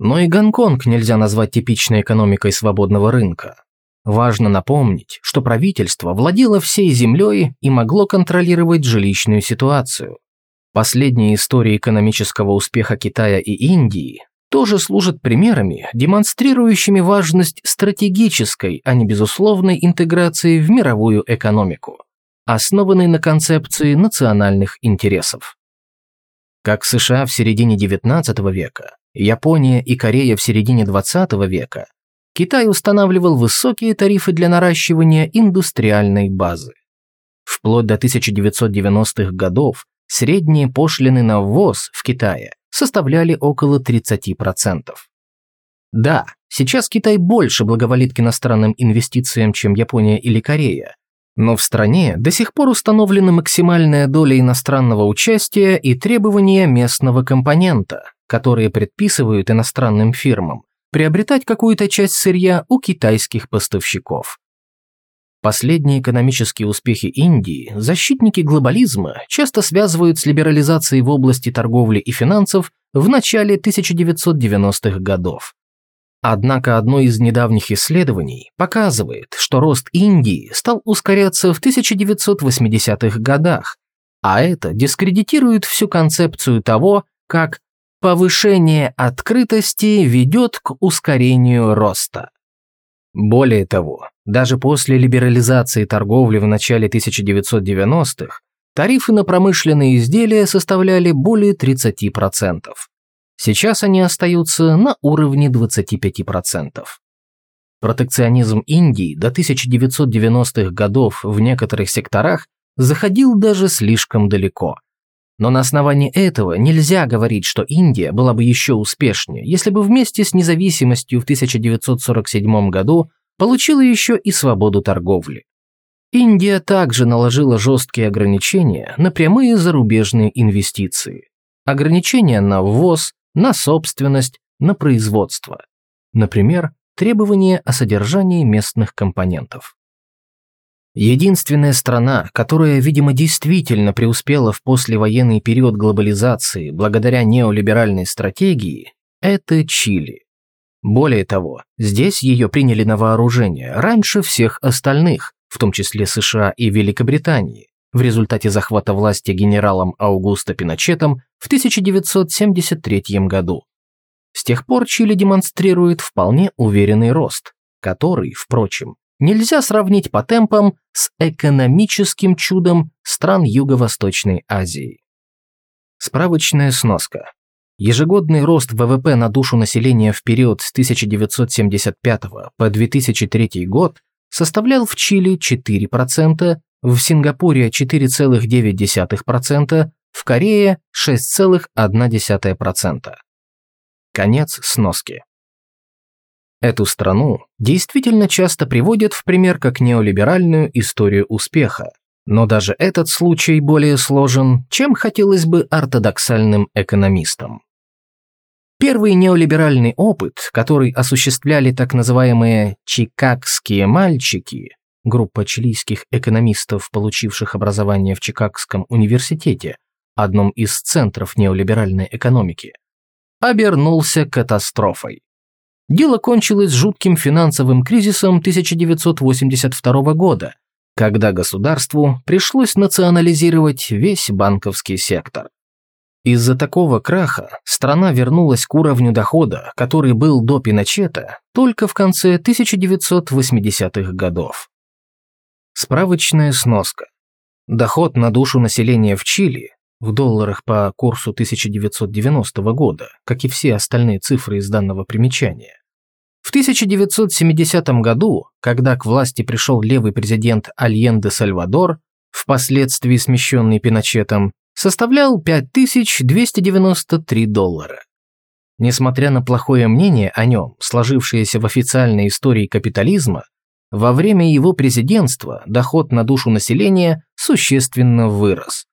Speaker 1: Но и Гонконг нельзя назвать типичной экономикой свободного рынка. Важно напомнить, что правительство владело всей землей и могло контролировать жилищную ситуацию. Последние истории экономического успеха Китая и Индии тоже служат примерами, демонстрирующими важность стратегической, а не безусловной интеграции в мировую экономику, основанной на концепции национальных интересов. Как США в середине XIX века, Япония и Корея в середине XX века, Китай устанавливал высокие тарифы для наращивания индустриальной базы. Вплоть до 1990-х годов средние пошлины на ввоз в Китае составляли около 30%. Да, сейчас Китай больше благоволит к иностранным инвестициям, чем Япония или Корея, но в стране до сих пор установлена максимальная доля иностранного участия и требования местного компонента, которые предписывают иностранным фирмам приобретать какую-то часть сырья у китайских поставщиков. Последние экономические успехи Индии защитники глобализма часто связывают с либерализацией в области торговли и финансов в начале 1990-х годов. Однако одно из недавних исследований показывает, что рост Индии стал ускоряться в 1980-х годах, а это дискредитирует всю концепцию того, как повышение открытости ведет к ускорению роста. Более того, даже после либерализации торговли в начале 1990-х тарифы на промышленные изделия составляли более 30%. Сейчас они остаются на уровне 25%. Протекционизм Индии до 1990-х годов в некоторых секторах заходил даже слишком далеко. Но на основании этого нельзя говорить, что Индия была бы еще успешнее, если бы вместе с независимостью в 1947 году получила еще и свободу торговли. Индия также наложила жесткие ограничения на прямые зарубежные инвестиции. Ограничения на ввоз, на собственность, на производство. Например, требования о содержании местных компонентов. Единственная страна, которая, видимо, действительно преуспела в послевоенный период глобализации благодаря неолиберальной стратегии, это Чили. Более того, здесь ее приняли на вооружение раньше всех остальных, в том числе США и Великобритании, в результате захвата власти генералом Аугусто Пиночетом в 1973 году. С тех пор Чили демонстрирует вполне уверенный рост, который, впрочем, нельзя сравнить по темпам с экономическим чудом стран Юго-Восточной Азии. Справочная сноска. Ежегодный рост ВВП на душу населения в период с 1975 по 2003 год составлял в Чили 4%, в Сингапуре 4,9%, в Корее 6,1%. Конец сноски. Эту страну действительно часто приводят в пример как неолиберальную историю успеха, но даже этот случай более сложен, чем хотелось бы ортодоксальным экономистам. Первый неолиберальный опыт, который осуществляли так называемые «чикагские мальчики», группа чилийских экономистов, получивших образование в Чикагском университете, одном из центров неолиберальной экономики, обернулся катастрофой. Дело кончилось жутким финансовым кризисом 1982 года, когда государству пришлось национализировать весь банковский сектор. Из-за такого краха страна вернулась к уровню дохода, который был до Пиночета, только в конце 1980-х годов. Справочная сноска. Доход на душу населения в Чили в долларах по курсу 1990 года, как и все остальные цифры из данного примечания. В 1970 году, когда к власти пришел левый президент Альенде Сальвадор, впоследствии смещенный Пиночетом, составлял 5293 доллара. Несмотря на плохое мнение о нем, сложившееся в официальной истории капитализма, во время его президентства доход на душу населения существенно вырос.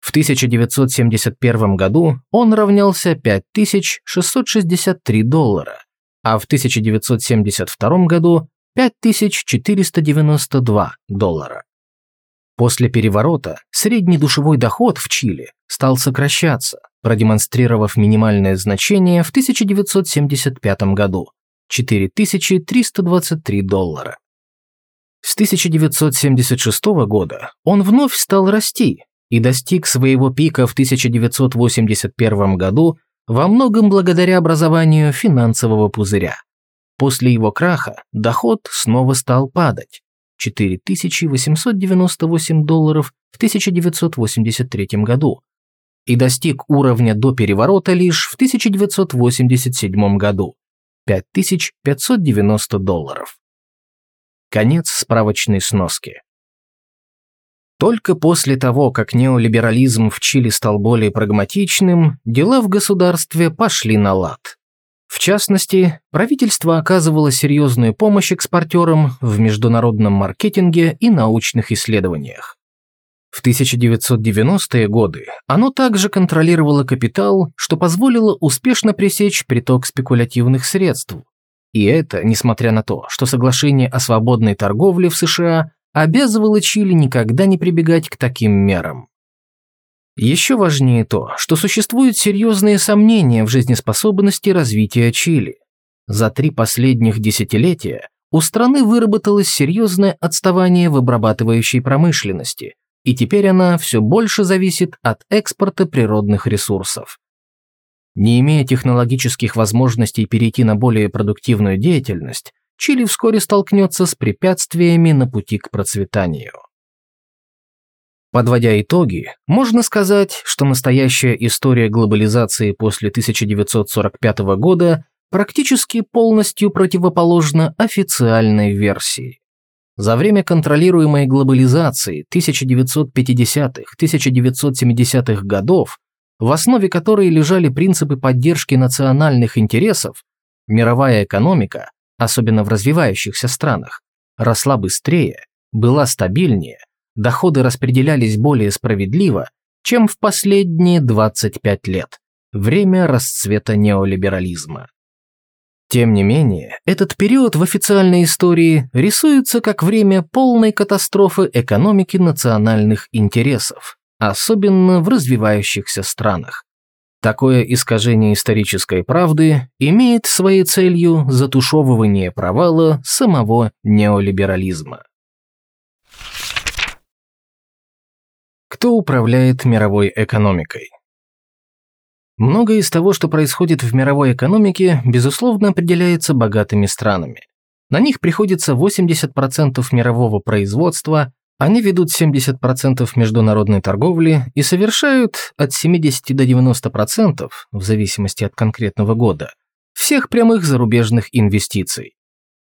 Speaker 1: В 1971 году он равнялся 5663 доллара, а в 1972 году 5492 доллара. После переворота средний душевой доход в Чили стал сокращаться, продемонстрировав минимальное значение в 1975 году – 4323 доллара. С 1976 года он вновь стал расти и достиг своего пика в 1981 году во многом благодаря образованию финансового пузыря. После его краха доход снова стал падать – 4898 долларов в 1983 году и достиг уровня до переворота лишь в 1987 году – 5590 долларов. Конец справочной сноски. Только после того, как неолиберализм в Чили стал более прагматичным, дела в государстве пошли на лад. В частности, правительство оказывало серьезную помощь экспортерам в международном маркетинге и научных исследованиях. В 1990-е годы оно также контролировало капитал, что позволило успешно пресечь приток спекулятивных средств. И это, несмотря на то, что соглашение о свободной торговле в США обязывало Чили никогда не прибегать к таким мерам. Еще важнее то, что существуют серьезные сомнения в жизнеспособности развития Чили. За три последних десятилетия у страны выработалось серьезное отставание в обрабатывающей промышленности, и теперь она все больше зависит от экспорта природных ресурсов. Не имея технологических возможностей перейти на более продуктивную деятельность, Чили вскоре столкнется с препятствиями на пути к процветанию. Подводя итоги, можно сказать, что настоящая история глобализации после 1945 года практически полностью противоположна официальной версии. За время контролируемой глобализации 1950-1970-х годов, в основе которой лежали принципы поддержки национальных интересов, мировая экономика, особенно в развивающихся странах, росла быстрее, была стабильнее – доходы распределялись более справедливо, чем в последние 25 лет, время расцвета неолиберализма. Тем не менее, этот период в официальной истории рисуется как время полной катастрофы экономики национальных интересов, особенно в развивающихся странах. Такое искажение исторической правды имеет своей целью затушевывание провала самого неолиберализма. Кто управляет мировой экономикой? Многое из того, что происходит в мировой экономике, безусловно определяется богатыми странами. На них приходится 80% мирового производства, они ведут 70% международной торговли и совершают от 70 до 90%, в зависимости от конкретного года, всех прямых зарубежных инвестиций.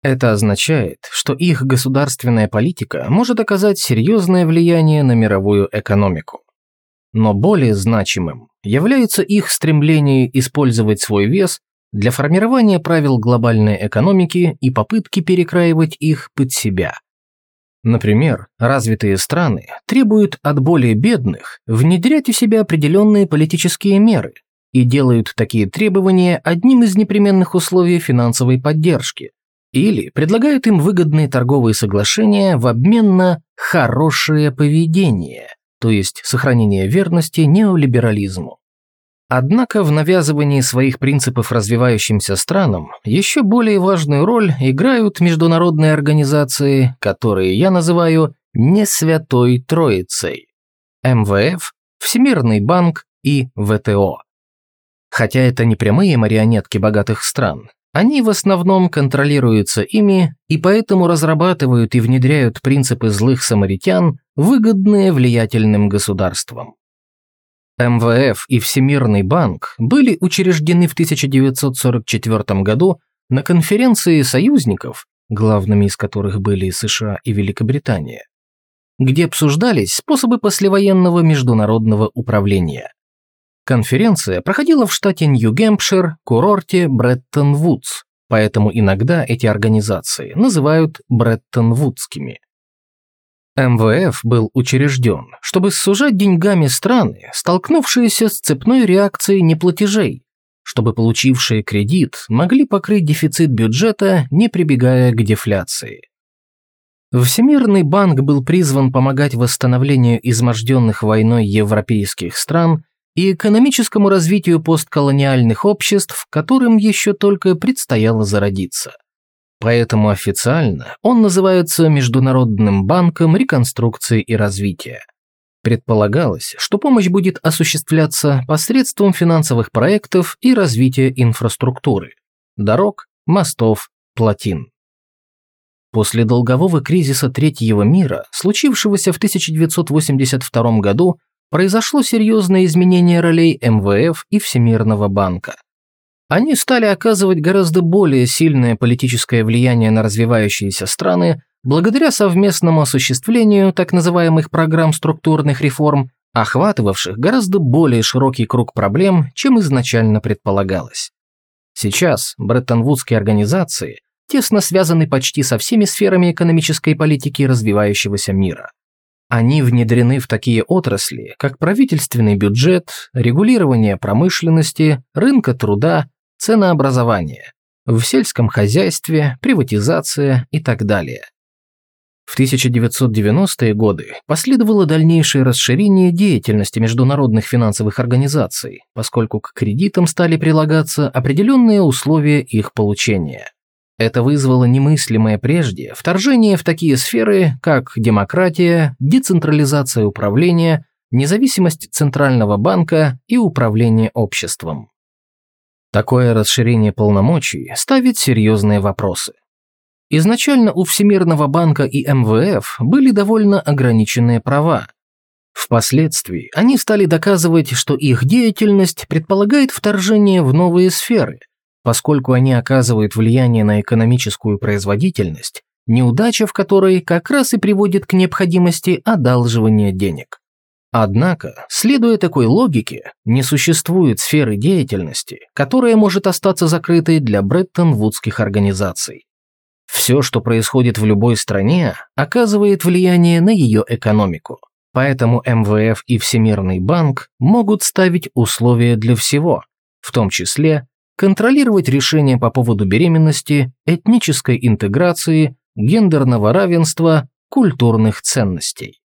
Speaker 1: Это означает, что их государственная политика может оказать серьезное влияние на мировую экономику. Но более значимым является их стремление использовать свой вес для формирования правил глобальной экономики и попытки перекраивать их под себя. Например, развитые страны требуют от более бедных внедрять у себя определенные политические меры и делают такие требования одним из непременных условий финансовой поддержки, или предлагают им выгодные торговые соглашения в обмен на хорошее поведение, то есть сохранение верности неолиберализму. Однако в навязывании своих принципов развивающимся странам еще более важную роль играют международные организации, которые я называю «не святой троицей» – МВФ, Всемирный банк и ВТО. Хотя это не прямые марионетки богатых стран, они в основном контролируются ими и поэтому разрабатывают и внедряют принципы злых самаритян, выгодные влиятельным государствам. МВФ и Всемирный банк были учреждены в 1944 году на конференции союзников, главными из которых были США и Великобритания, где обсуждались способы послевоенного международного управления. Конференция проходила в штате Нью-Гэмпшир, курорте Бреттон-Вудс, поэтому иногда эти организации называют Бреттон-Вудскими. МВФ был учрежден, чтобы сужать деньгами страны, столкнувшиеся с цепной реакцией неплатежей, чтобы получившие кредит могли покрыть дефицит бюджета, не прибегая к дефляции. Всемирный банк был призван помогать восстановлению изможденных войной европейских стран и экономическому развитию постколониальных обществ, которым еще только предстояло зародиться. Поэтому официально он называется Международным банком реконструкции и развития. Предполагалось, что помощь будет осуществляться посредством финансовых проектов и развития инфраструктуры – дорог, мостов, плотин. После долгового кризиса Третьего мира, случившегося в 1982 году, произошло серьезное изменение ролей МВФ и Всемирного банка. Они стали оказывать гораздо более сильное политическое влияние на развивающиеся страны благодаря совместному осуществлению так называемых программ структурных реформ, охватывавших гораздо более широкий круг проблем, чем изначально предполагалось. Сейчас Бреттон-Вудские организации тесно связаны почти со всеми сферами экономической политики развивающегося мира. Они внедрены в такие отрасли, как правительственный бюджет, регулирование промышленности, рынка труда, ценообразование, в сельском хозяйстве, приватизация и так далее. В 1990-е годы последовало дальнейшее расширение деятельности международных финансовых организаций, поскольку к кредитам стали прилагаться определенные условия их получения. Это вызвало немыслимое прежде вторжение в такие сферы, как демократия, децентрализация управления, независимость Центрального банка и управление обществом. Такое расширение полномочий ставит серьезные вопросы. Изначально у Всемирного банка и МВФ были довольно ограниченные права. Впоследствии они стали доказывать, что их деятельность предполагает вторжение в новые сферы, поскольку они оказывают влияние на экономическую производительность, неудача в которой как раз и приводит к необходимости одалживания денег. Однако, следуя такой логике, не существует сферы деятельности, которая может остаться закрытой для Бреттон-Вудских организаций. Все, что происходит в любой стране, оказывает влияние на ее экономику. Поэтому МВФ и Всемирный банк могут ставить условия для всего, в том числе контролировать решения по поводу беременности, этнической интеграции, гендерного равенства, культурных ценностей.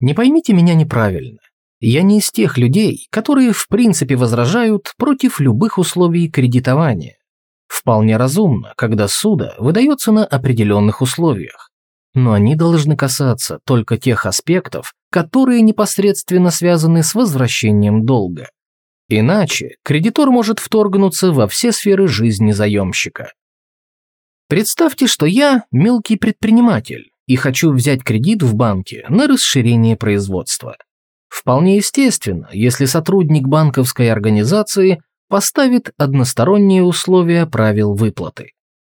Speaker 1: Не поймите меня неправильно. Я не из тех людей, которые в принципе возражают против любых условий кредитования. Вполне разумно, когда суда выдается на определенных условиях. Но они должны касаться только тех аспектов, которые непосредственно связаны с возвращением долга. Иначе кредитор может вторгнуться во все сферы жизни заемщика. Представьте, что я мелкий предприниматель, и хочу взять кредит в банке на расширение производства. Вполне естественно, если сотрудник банковской организации поставит односторонние условия правил выплаты.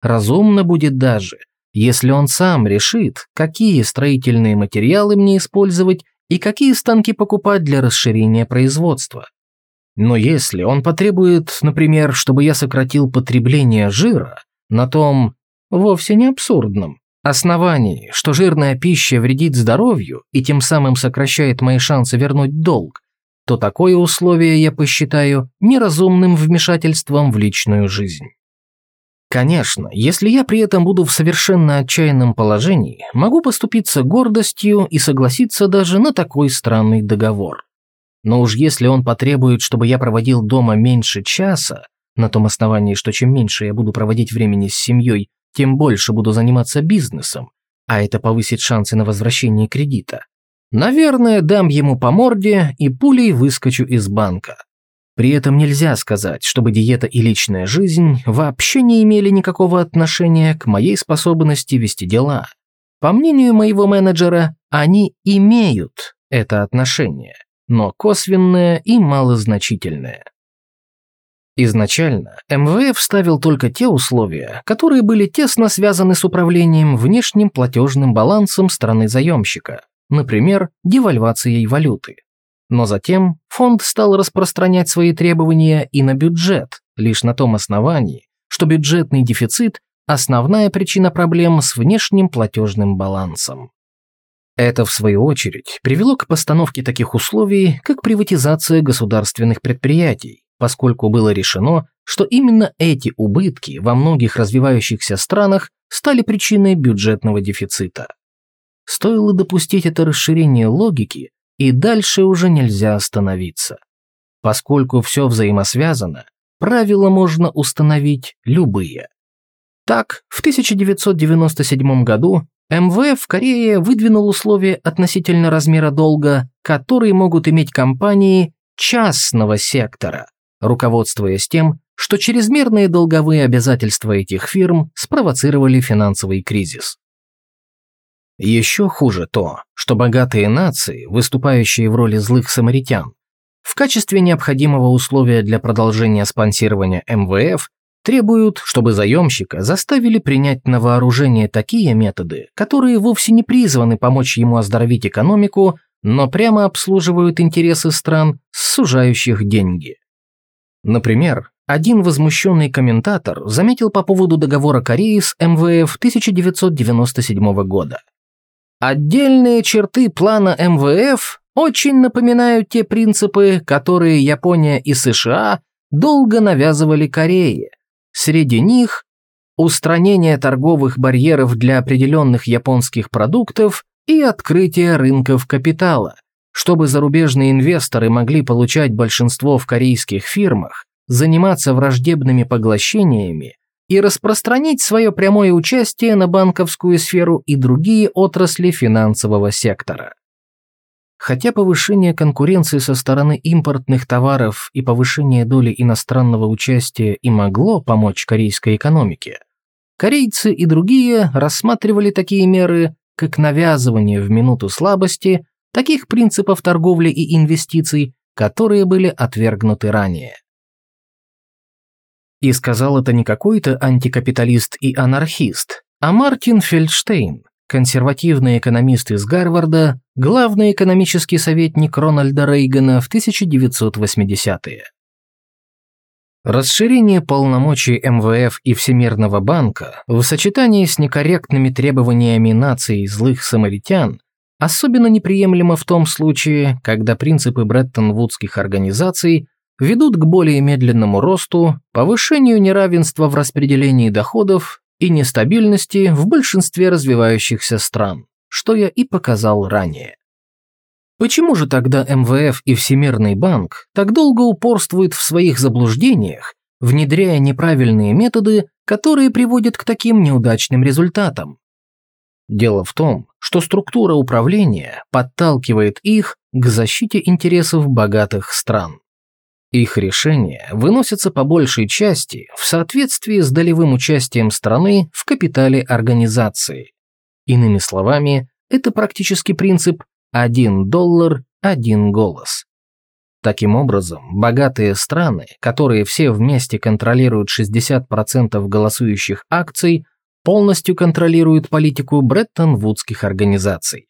Speaker 1: Разумно будет даже, если он сам решит, какие строительные материалы мне использовать и какие станки покупать для расширения производства. Но если он потребует, например, чтобы я сократил потребление жира на том вовсе не абсурдном основании, что жирная пища вредит здоровью и тем самым сокращает мои шансы вернуть долг, то такое условие я посчитаю неразумным вмешательством в личную жизнь. Конечно, если я при этом буду в совершенно отчаянном положении, могу поступиться гордостью и согласиться даже на такой странный договор. Но уж если он потребует, чтобы я проводил дома меньше часа, на том основании, что чем меньше я буду проводить времени с семьей, тем больше буду заниматься бизнесом, а это повысит шансы на возвращение кредита. Наверное, дам ему по морде и пулей выскочу из банка. При этом нельзя сказать, чтобы диета и личная жизнь вообще не имели никакого отношения к моей способности вести дела. По мнению моего менеджера, они имеют это отношение, но косвенное и малозначительное. Изначально МВФ ставил только те условия, которые были тесно связаны с управлением внешним платежным балансом страны-заемщика, например, девальвацией валюты. Но затем фонд стал распространять свои требования и на бюджет, лишь на том основании, что бюджетный дефицит – основная причина проблем с внешним платежным балансом. Это, в свою очередь, привело к постановке таких условий, как приватизация государственных предприятий, поскольку было решено, что именно эти убытки во многих развивающихся странах стали причиной бюджетного дефицита. Стоило допустить это расширение логики, и дальше уже нельзя остановиться. Поскольку все взаимосвязано, правила можно установить любые. Так, в 1997 году МВФ в Корее выдвинул условия относительно размера долга, которые могут иметь компании частного сектора, руководствуясь тем, что чрезмерные долговые обязательства этих фирм спровоцировали финансовый кризис. Еще хуже то, что богатые нации, выступающие в роли злых самаритян, в качестве необходимого условия для продолжения спонсирования МВФ требуют, чтобы заемщика заставили принять на вооружение такие методы, которые вовсе не призваны помочь ему оздоровить экономику, но прямо обслуживают интересы стран, сужающих деньги. Например, один возмущенный комментатор заметил по поводу договора Кореи с МВФ 1997 года. Отдельные черты плана МВФ очень напоминают те принципы, которые Япония и США долго навязывали Корее, Среди них устранение торговых барьеров для определенных японских продуктов и открытие рынков капитала, чтобы зарубежные инвесторы могли получать большинство в корейских фирмах, заниматься враждебными поглощениями и распространить свое прямое участие на банковскую сферу и другие отрасли финансового сектора. Хотя повышение конкуренции со стороны импортных товаров и повышение доли иностранного участия и могло помочь корейской экономике, корейцы и другие рассматривали такие меры, как навязывание в минуту слабости таких принципов торговли и инвестиций, которые были отвергнуты ранее. И сказал это не какой-то антикапиталист и анархист, а Мартин Фельдштейн, консервативный экономист из Гарварда, главный экономический советник Рональда Рейгана в 1980-е. Расширение полномочий МВФ и Всемирного банка в сочетании с некорректными требованиями наций злых самаритян особенно неприемлемо в том случае, когда принципы Бреттон-Вудских организаций ведут к более медленному росту, повышению неравенства в распределении доходов и нестабильности в большинстве развивающихся стран, что я и показал ранее. Почему же тогда МВФ и Всемирный банк так долго упорствуют в своих заблуждениях, внедряя неправильные методы, которые приводят к таким неудачным результатам? Дело в том, что структура управления подталкивает их к защите интересов богатых стран. Их решения выносятся по большей части в соответствии с долевым участием страны в капитале организации. Иными словами, это практически принцип «один доллар, один голос». Таким образом, богатые страны, которые все вместе контролируют 60% голосующих акций, полностью контролируют политику Бреттон-Вудских организаций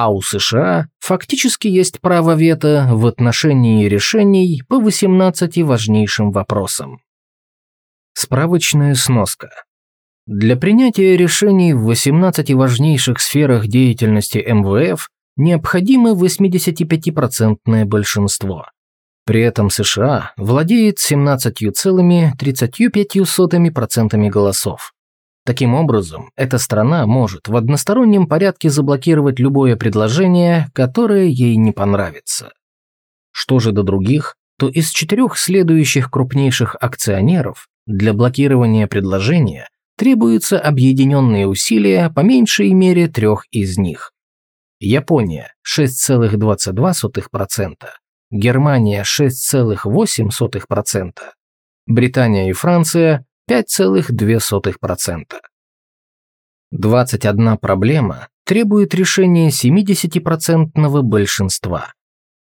Speaker 1: а у США фактически есть право вето в отношении решений по 18 важнейшим вопросам. Справочная сноска. Для принятия решений в 18 важнейших сферах деятельности МВФ необходимо 85% большинство. При этом США владеет 17,35% голосов. Таким образом, эта страна может в одностороннем порядке заблокировать любое предложение, которое ей не понравится. Что же до других, то из четырех следующих крупнейших акционеров для блокирования предложения требуются объединенные усилия по меньшей мере трех из них. Япония – 6,22%, Германия – 6,8%, Британия и Франция 5,2%. 21 проблема требует решения 70% большинства.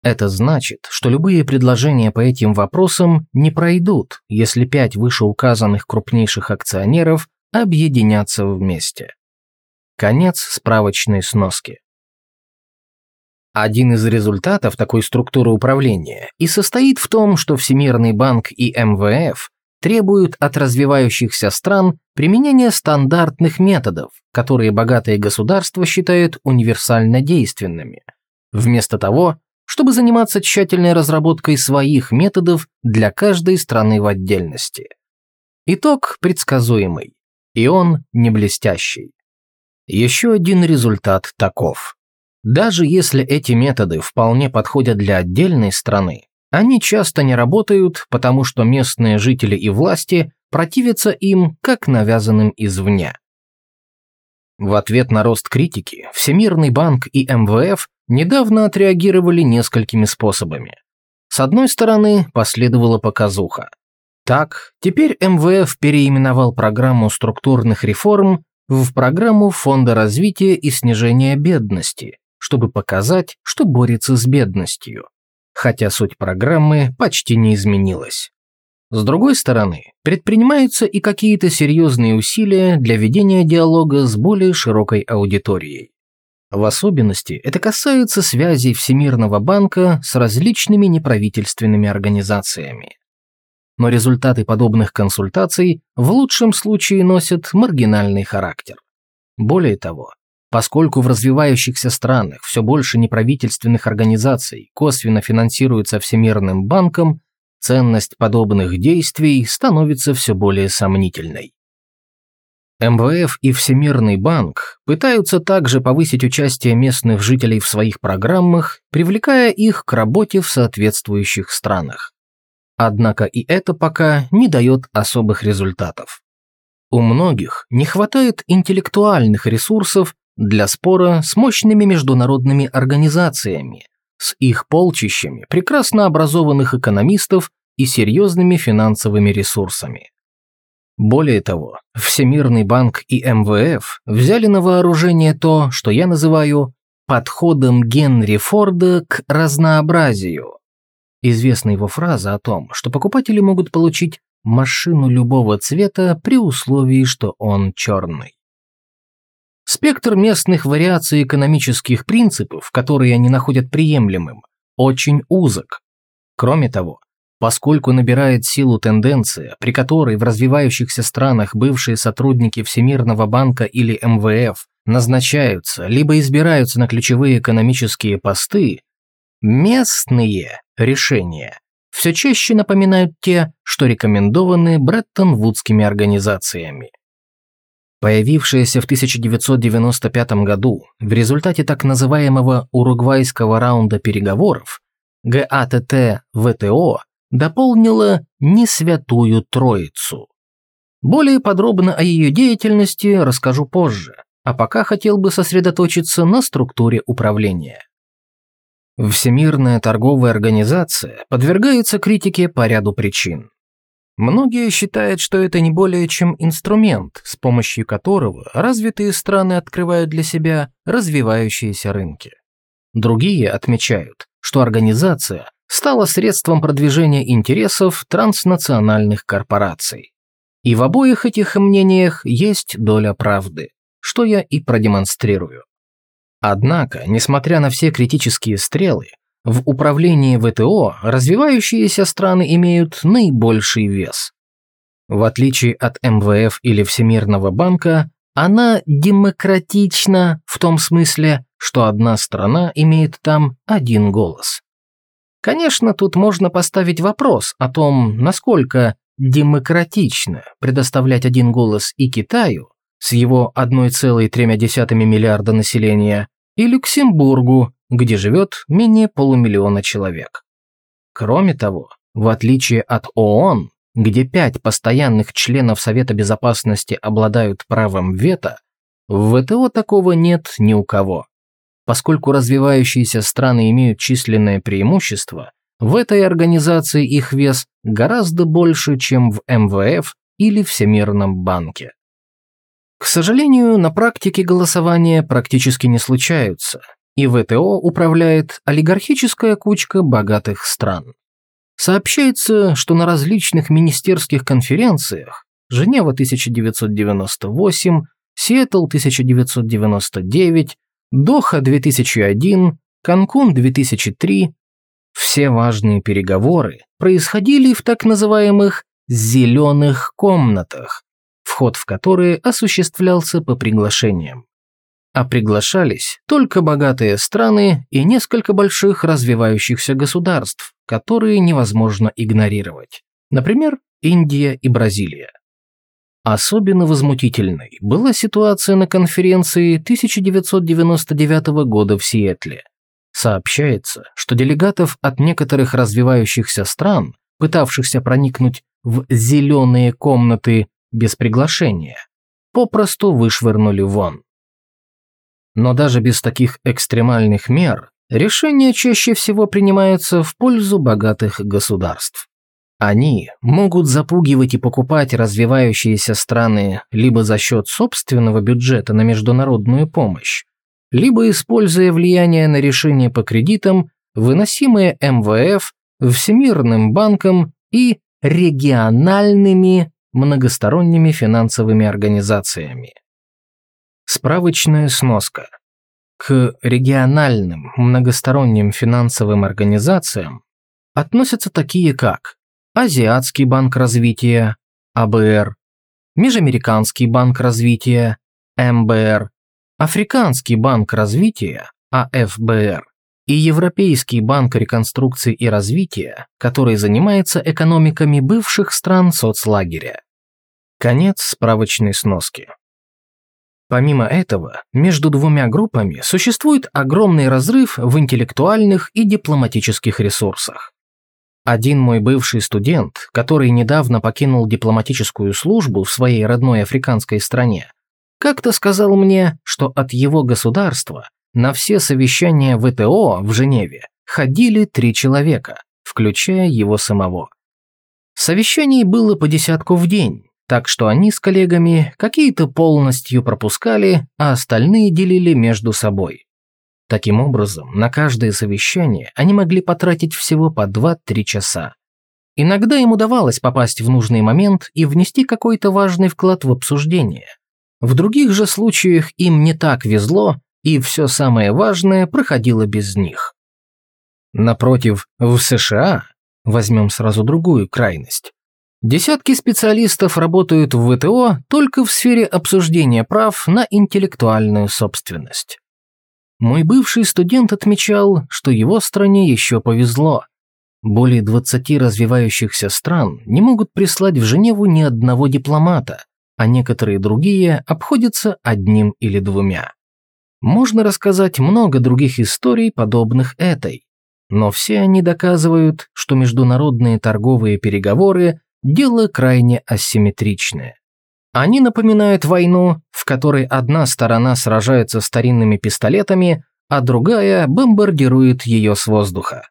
Speaker 1: Это значит, что любые предложения по этим вопросам не пройдут, если пять вышеуказанных крупнейших акционеров объединятся вместе. Конец справочной сноски. Один из результатов такой структуры управления и состоит в том, что Всемирный банк и МВФ требуют от развивающихся стран применения стандартных методов, которые богатые государства считают универсально действенными, вместо того, чтобы заниматься тщательной разработкой своих методов для каждой страны в отдельности. Итог предсказуемый, и он не блестящий. Еще один результат таков. Даже если эти методы вполне подходят для отдельной страны, Они часто не работают, потому что местные жители и власти противятся им, как навязанным извне. В ответ на рост критики Всемирный банк и МВФ недавно отреагировали несколькими способами. С одной стороны, последовала показуха. Так, теперь МВФ переименовал программу структурных реформ в программу Фонда развития и снижения бедности, чтобы показать, что борется с бедностью хотя суть программы почти не изменилась. С другой стороны, предпринимаются и какие-то серьезные усилия для ведения диалога с более широкой аудиторией. В особенности это касается связей Всемирного банка с различными неправительственными организациями. Но результаты подобных консультаций в лучшем случае носят маргинальный характер. Более того, Поскольку в развивающихся странах все больше неправительственных организаций косвенно финансируются Всемирным банком, ценность подобных действий становится все более сомнительной. МВФ и Всемирный банк пытаются также повысить участие местных жителей в своих программах, привлекая их к работе в соответствующих странах. Однако и это пока не дает особых результатов. У многих не хватает интеллектуальных ресурсов для спора с мощными международными организациями, с их полчищами прекрасно образованных экономистов и серьезными финансовыми ресурсами. Более того, Всемирный банк и МВФ взяли на вооружение то, что я называю подходом Генри Форда к разнообразию. Известна его фраза о том, что покупатели могут получить машину любого цвета при условии, что он черный. Спектр местных вариаций экономических принципов, которые они находят приемлемым, очень узок. Кроме того, поскольку набирает силу тенденция, при которой в развивающихся странах бывшие сотрудники Всемирного банка или МВФ назначаются либо избираются на ключевые экономические посты, местные решения все чаще напоминают те, что рекомендованы Бреттон-Вудскими организациями. Появившаяся в 1995 году в результате так называемого уругвайского раунда переговоров, ГАТТ-ВТО дополнила не святую троицу. Более подробно о ее деятельности расскажу позже, а пока хотел бы сосредоточиться на структуре управления. Всемирная торговая организация подвергается критике по ряду причин. Многие считают, что это не более чем инструмент, с помощью которого развитые страны открывают для себя развивающиеся рынки. Другие отмечают, что организация стала средством продвижения интересов транснациональных корпораций. И в обоих этих мнениях есть доля правды, что я и продемонстрирую. Однако, несмотря на все критические стрелы, в управлении ВТО развивающиеся страны имеют наибольший вес. В отличие от МВФ или Всемирного банка, она демократична в том смысле, что одна страна имеет там один голос. Конечно, тут можно поставить вопрос о том, насколько демократично предоставлять один голос и Китаю с его 1,3 миллиарда населения, и Люксембургу где живет менее полумиллиона человек. Кроме того, в отличие от ООН, где пять постоянных членов Совета Безопасности обладают правом вето, в ВТО такого нет ни у кого. Поскольку развивающиеся страны имеют численное преимущество, в этой организации их вес гораздо больше, чем в МВФ или Всемирном банке. К сожалению, на практике голосования практически не случаются, и ВТО управляет олигархическая кучка богатых стран. Сообщается, что на различных министерских конференциях Женева 1998, Сиэтл 1999, Доха 2001, Канкун 2003 все важные переговоры происходили в так называемых «зеленых комнатах», вход в которые осуществлялся по приглашениям а приглашались только богатые страны и несколько больших развивающихся государств, которые невозможно игнорировать. Например, Индия и Бразилия. Особенно возмутительной была ситуация на конференции 1999 года в Сиэтле. Сообщается, что делегатов от некоторых развивающихся стран, пытавшихся проникнуть в зеленые комнаты без приглашения, попросту вышвырнули вон. Но даже без таких экстремальных мер решения чаще всего принимаются в пользу богатых государств. Они могут запугивать и покупать развивающиеся страны либо за счет собственного бюджета на международную помощь, либо используя влияние на решения по кредитам, выносимые МВФ, Всемирным банком и региональными многосторонними финансовыми организациями. Справочная сноска. К региональным многосторонним финансовым организациям относятся такие как Азиатский банк развития, АБР, Межамериканский банк развития, МБР, Африканский банк развития, АФБР, и Европейский банк реконструкции и развития, который занимается экономиками бывших стран соцлагеря. Конец справочной сноски. Помимо этого, между двумя группами существует огромный разрыв в интеллектуальных и дипломатических ресурсах. Один мой бывший студент, который недавно покинул дипломатическую службу в своей родной африканской стране, как-то сказал мне, что от его государства на все совещания ВТО в Женеве ходили три человека, включая его самого. Совещаний было по десятку в день, так что они с коллегами какие-то полностью пропускали, а остальные делили между собой. Таким образом, на каждое совещание они могли потратить всего по 2-3 часа. Иногда им удавалось попасть в нужный момент и внести какой-то важный вклад в обсуждение. В других же случаях им не так везло, и все самое важное проходило без них. Напротив, в США, возьмем сразу другую крайность, десятки специалистов работают в ВТО только в сфере обсуждения прав на интеллектуальную собственность. Мой бывший студент отмечал, что его стране еще повезло. Более 20 развивающихся стран не могут прислать в Женеву ни одного дипломата, а некоторые другие обходятся одним или двумя. Можно рассказать много других историй, подобных этой, но все они доказывают, что международные торговые переговоры – дело крайне асимметричное. Они напоминают войну, в которой одна сторона сражается старинными пистолетами, а другая бомбардирует ее с воздуха.